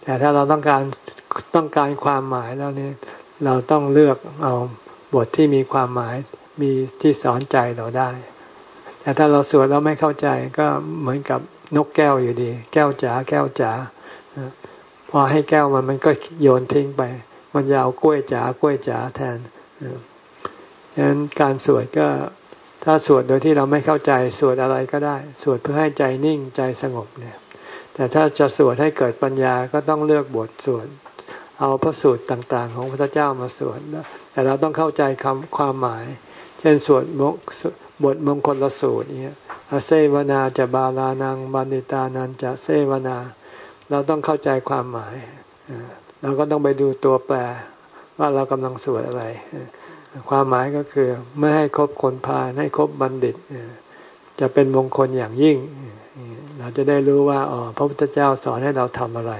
แต่ถ้าเราต้องการต้องการความหมายแล้วนี่เราต้องเลือกเอาบทที่มีความหมายมีที่สอนใจเราได้ แต่ถ้าเราสวดแล้วไม่เข้าใจก็เหมือนกับ นกแก้วอยู่ดี แก้วจ๋าแก้วจ๋าพอให้แก้วมันมันก็โยนทิ้งไป มันยากล้วยจ๋ากล้วยจ๋าแทนดังนั้นการสวดก็ถ้าสวดโดยที่เราไม่เข้าใจสวดอะไรก็ได้ สวดเพื่อให้ใจนิ่งใจสงบเนี่ย แต่ถ้าจะสวดให้เกิดปัญญาก็ต้องเลือกบทสวด เอาพระสูตรต่างๆ ของพระเจ้ามาสวดแต่เราต้องเข้าใจคำความหมาย เช่นสวด บทมงคลละสูตรเนี่ยอเซวนาจะบาลานังบันิตานันจะเซวนา เราต้องเข้าใจความหมายเราก็ต้องไปดูตัวแปรว่าเรากำลังสวดอะไร ความหมายก็คือไม่ให้คบคนพาให้คบบัณฑิต จะเป็นมงคลอย่างยิ่ง เราจะได้รู้ว่าอ๋อพระพุทธเจ้าสอนให้เราทำอะไร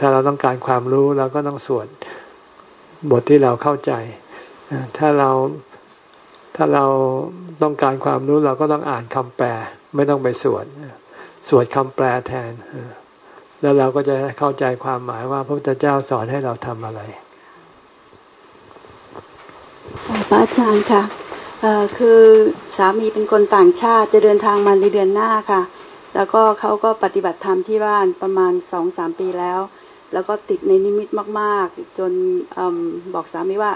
ถ้าเราต้องการความรู้เราก็ต้องสวดบทที่เราเข้าใจ ถ้าเรา ถ้าเราต้องการความรู้เราก็ต้องอ่านคำแปล ไม่ต้องไปสวดสวดคำแปลแทน แล้วเราก็จะเข้าใจความหมายว่าพระพุทธเจ้าสอนให้เราทำอะไรพระอาจารย์ค่ะคือสามีเป็นคนต่างชาติจะเดินทางมาในเดือนหน้าค่ะ แล้วก็เขาก็ปฏิบัติธรรมที่บ้านประมาณสองสามปีแล้ว แล้วก็ติดในนิมิตมาก ๆ จนอบอกสามีว่า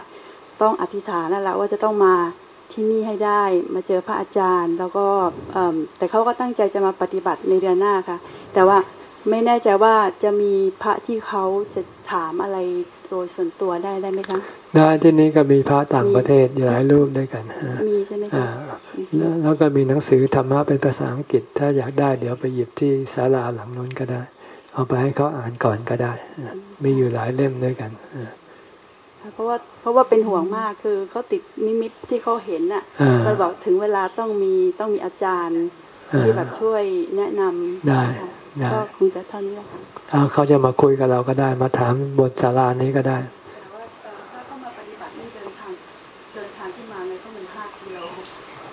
ต้องอธิษฐานแล้วละว่าจะต้องมา ที่นี่ให้ได้มาเจอพระอาจารย์ แล้วก็แต่เขาก็ตั้งใจจะมาปฏิบัติในเดือนหน้าค่ะ แต่ว่าไม่แน่ใจว่าจะมีพระที่เขาจะถามอะไรโดยส่วนตัวได้ได้ไหมคะได้ที่นี้ก็มีพระต่างประเทศหลายรูปด้วยกันมีใช่ไหมคะแล้วก็มีหนังสือธรรมะเป็นภาษาอังกฤษ ถ้าอยากได้เดี๋ยวไปหยิบที่ศาลาหลังนู้นก็ได้ เอาไปให้เขาอ่านก่อนก็ได้ มีอยู่หลายเล่มด้วยกัน เพราะว่าเพราะว่าเป็นห่วงมากคือเขาติดนิมิตที่เขาเห็นอะเราบอกถึงเวลาต้องมีต้องมีอาจารย์ที่แบบช่วยแนะนำได้ก็คงจะเท่านี้แค่ะเขาจะมาคุยกับเราก็ได้ มาถามบทศาลานี้ก็ได้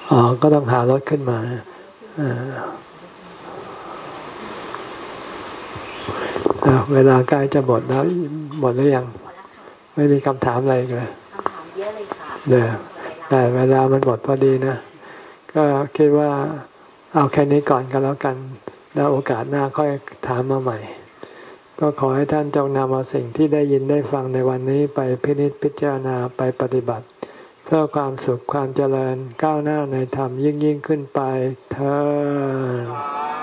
อ๋อ ก็ต้องหารถขึ้นมาอ่าเวลาใกล้จะหมดแล้วหมดหรือยัง ไม่มีคำถามอะไรเลยคำถามเยอะเลยค่ะเดี๋ยวแต่เวลามันหมดพอดีนะ ก็คิดว่าเอาแค่นี้ก่อนก็แล้วกัน แล้วโอกาสหน้าค่อยถามมาใหม่ ก็ขอให้ท่านจงนำเอาสิ่งที่ได้ยินได้ฟังในวันนี้ไปพินิจพิจารณาไปปฏิบัติพื่อความสุขความเจริญก้าวหน้าในธรรมยิ่งยิ่งขึ้นไปเธอ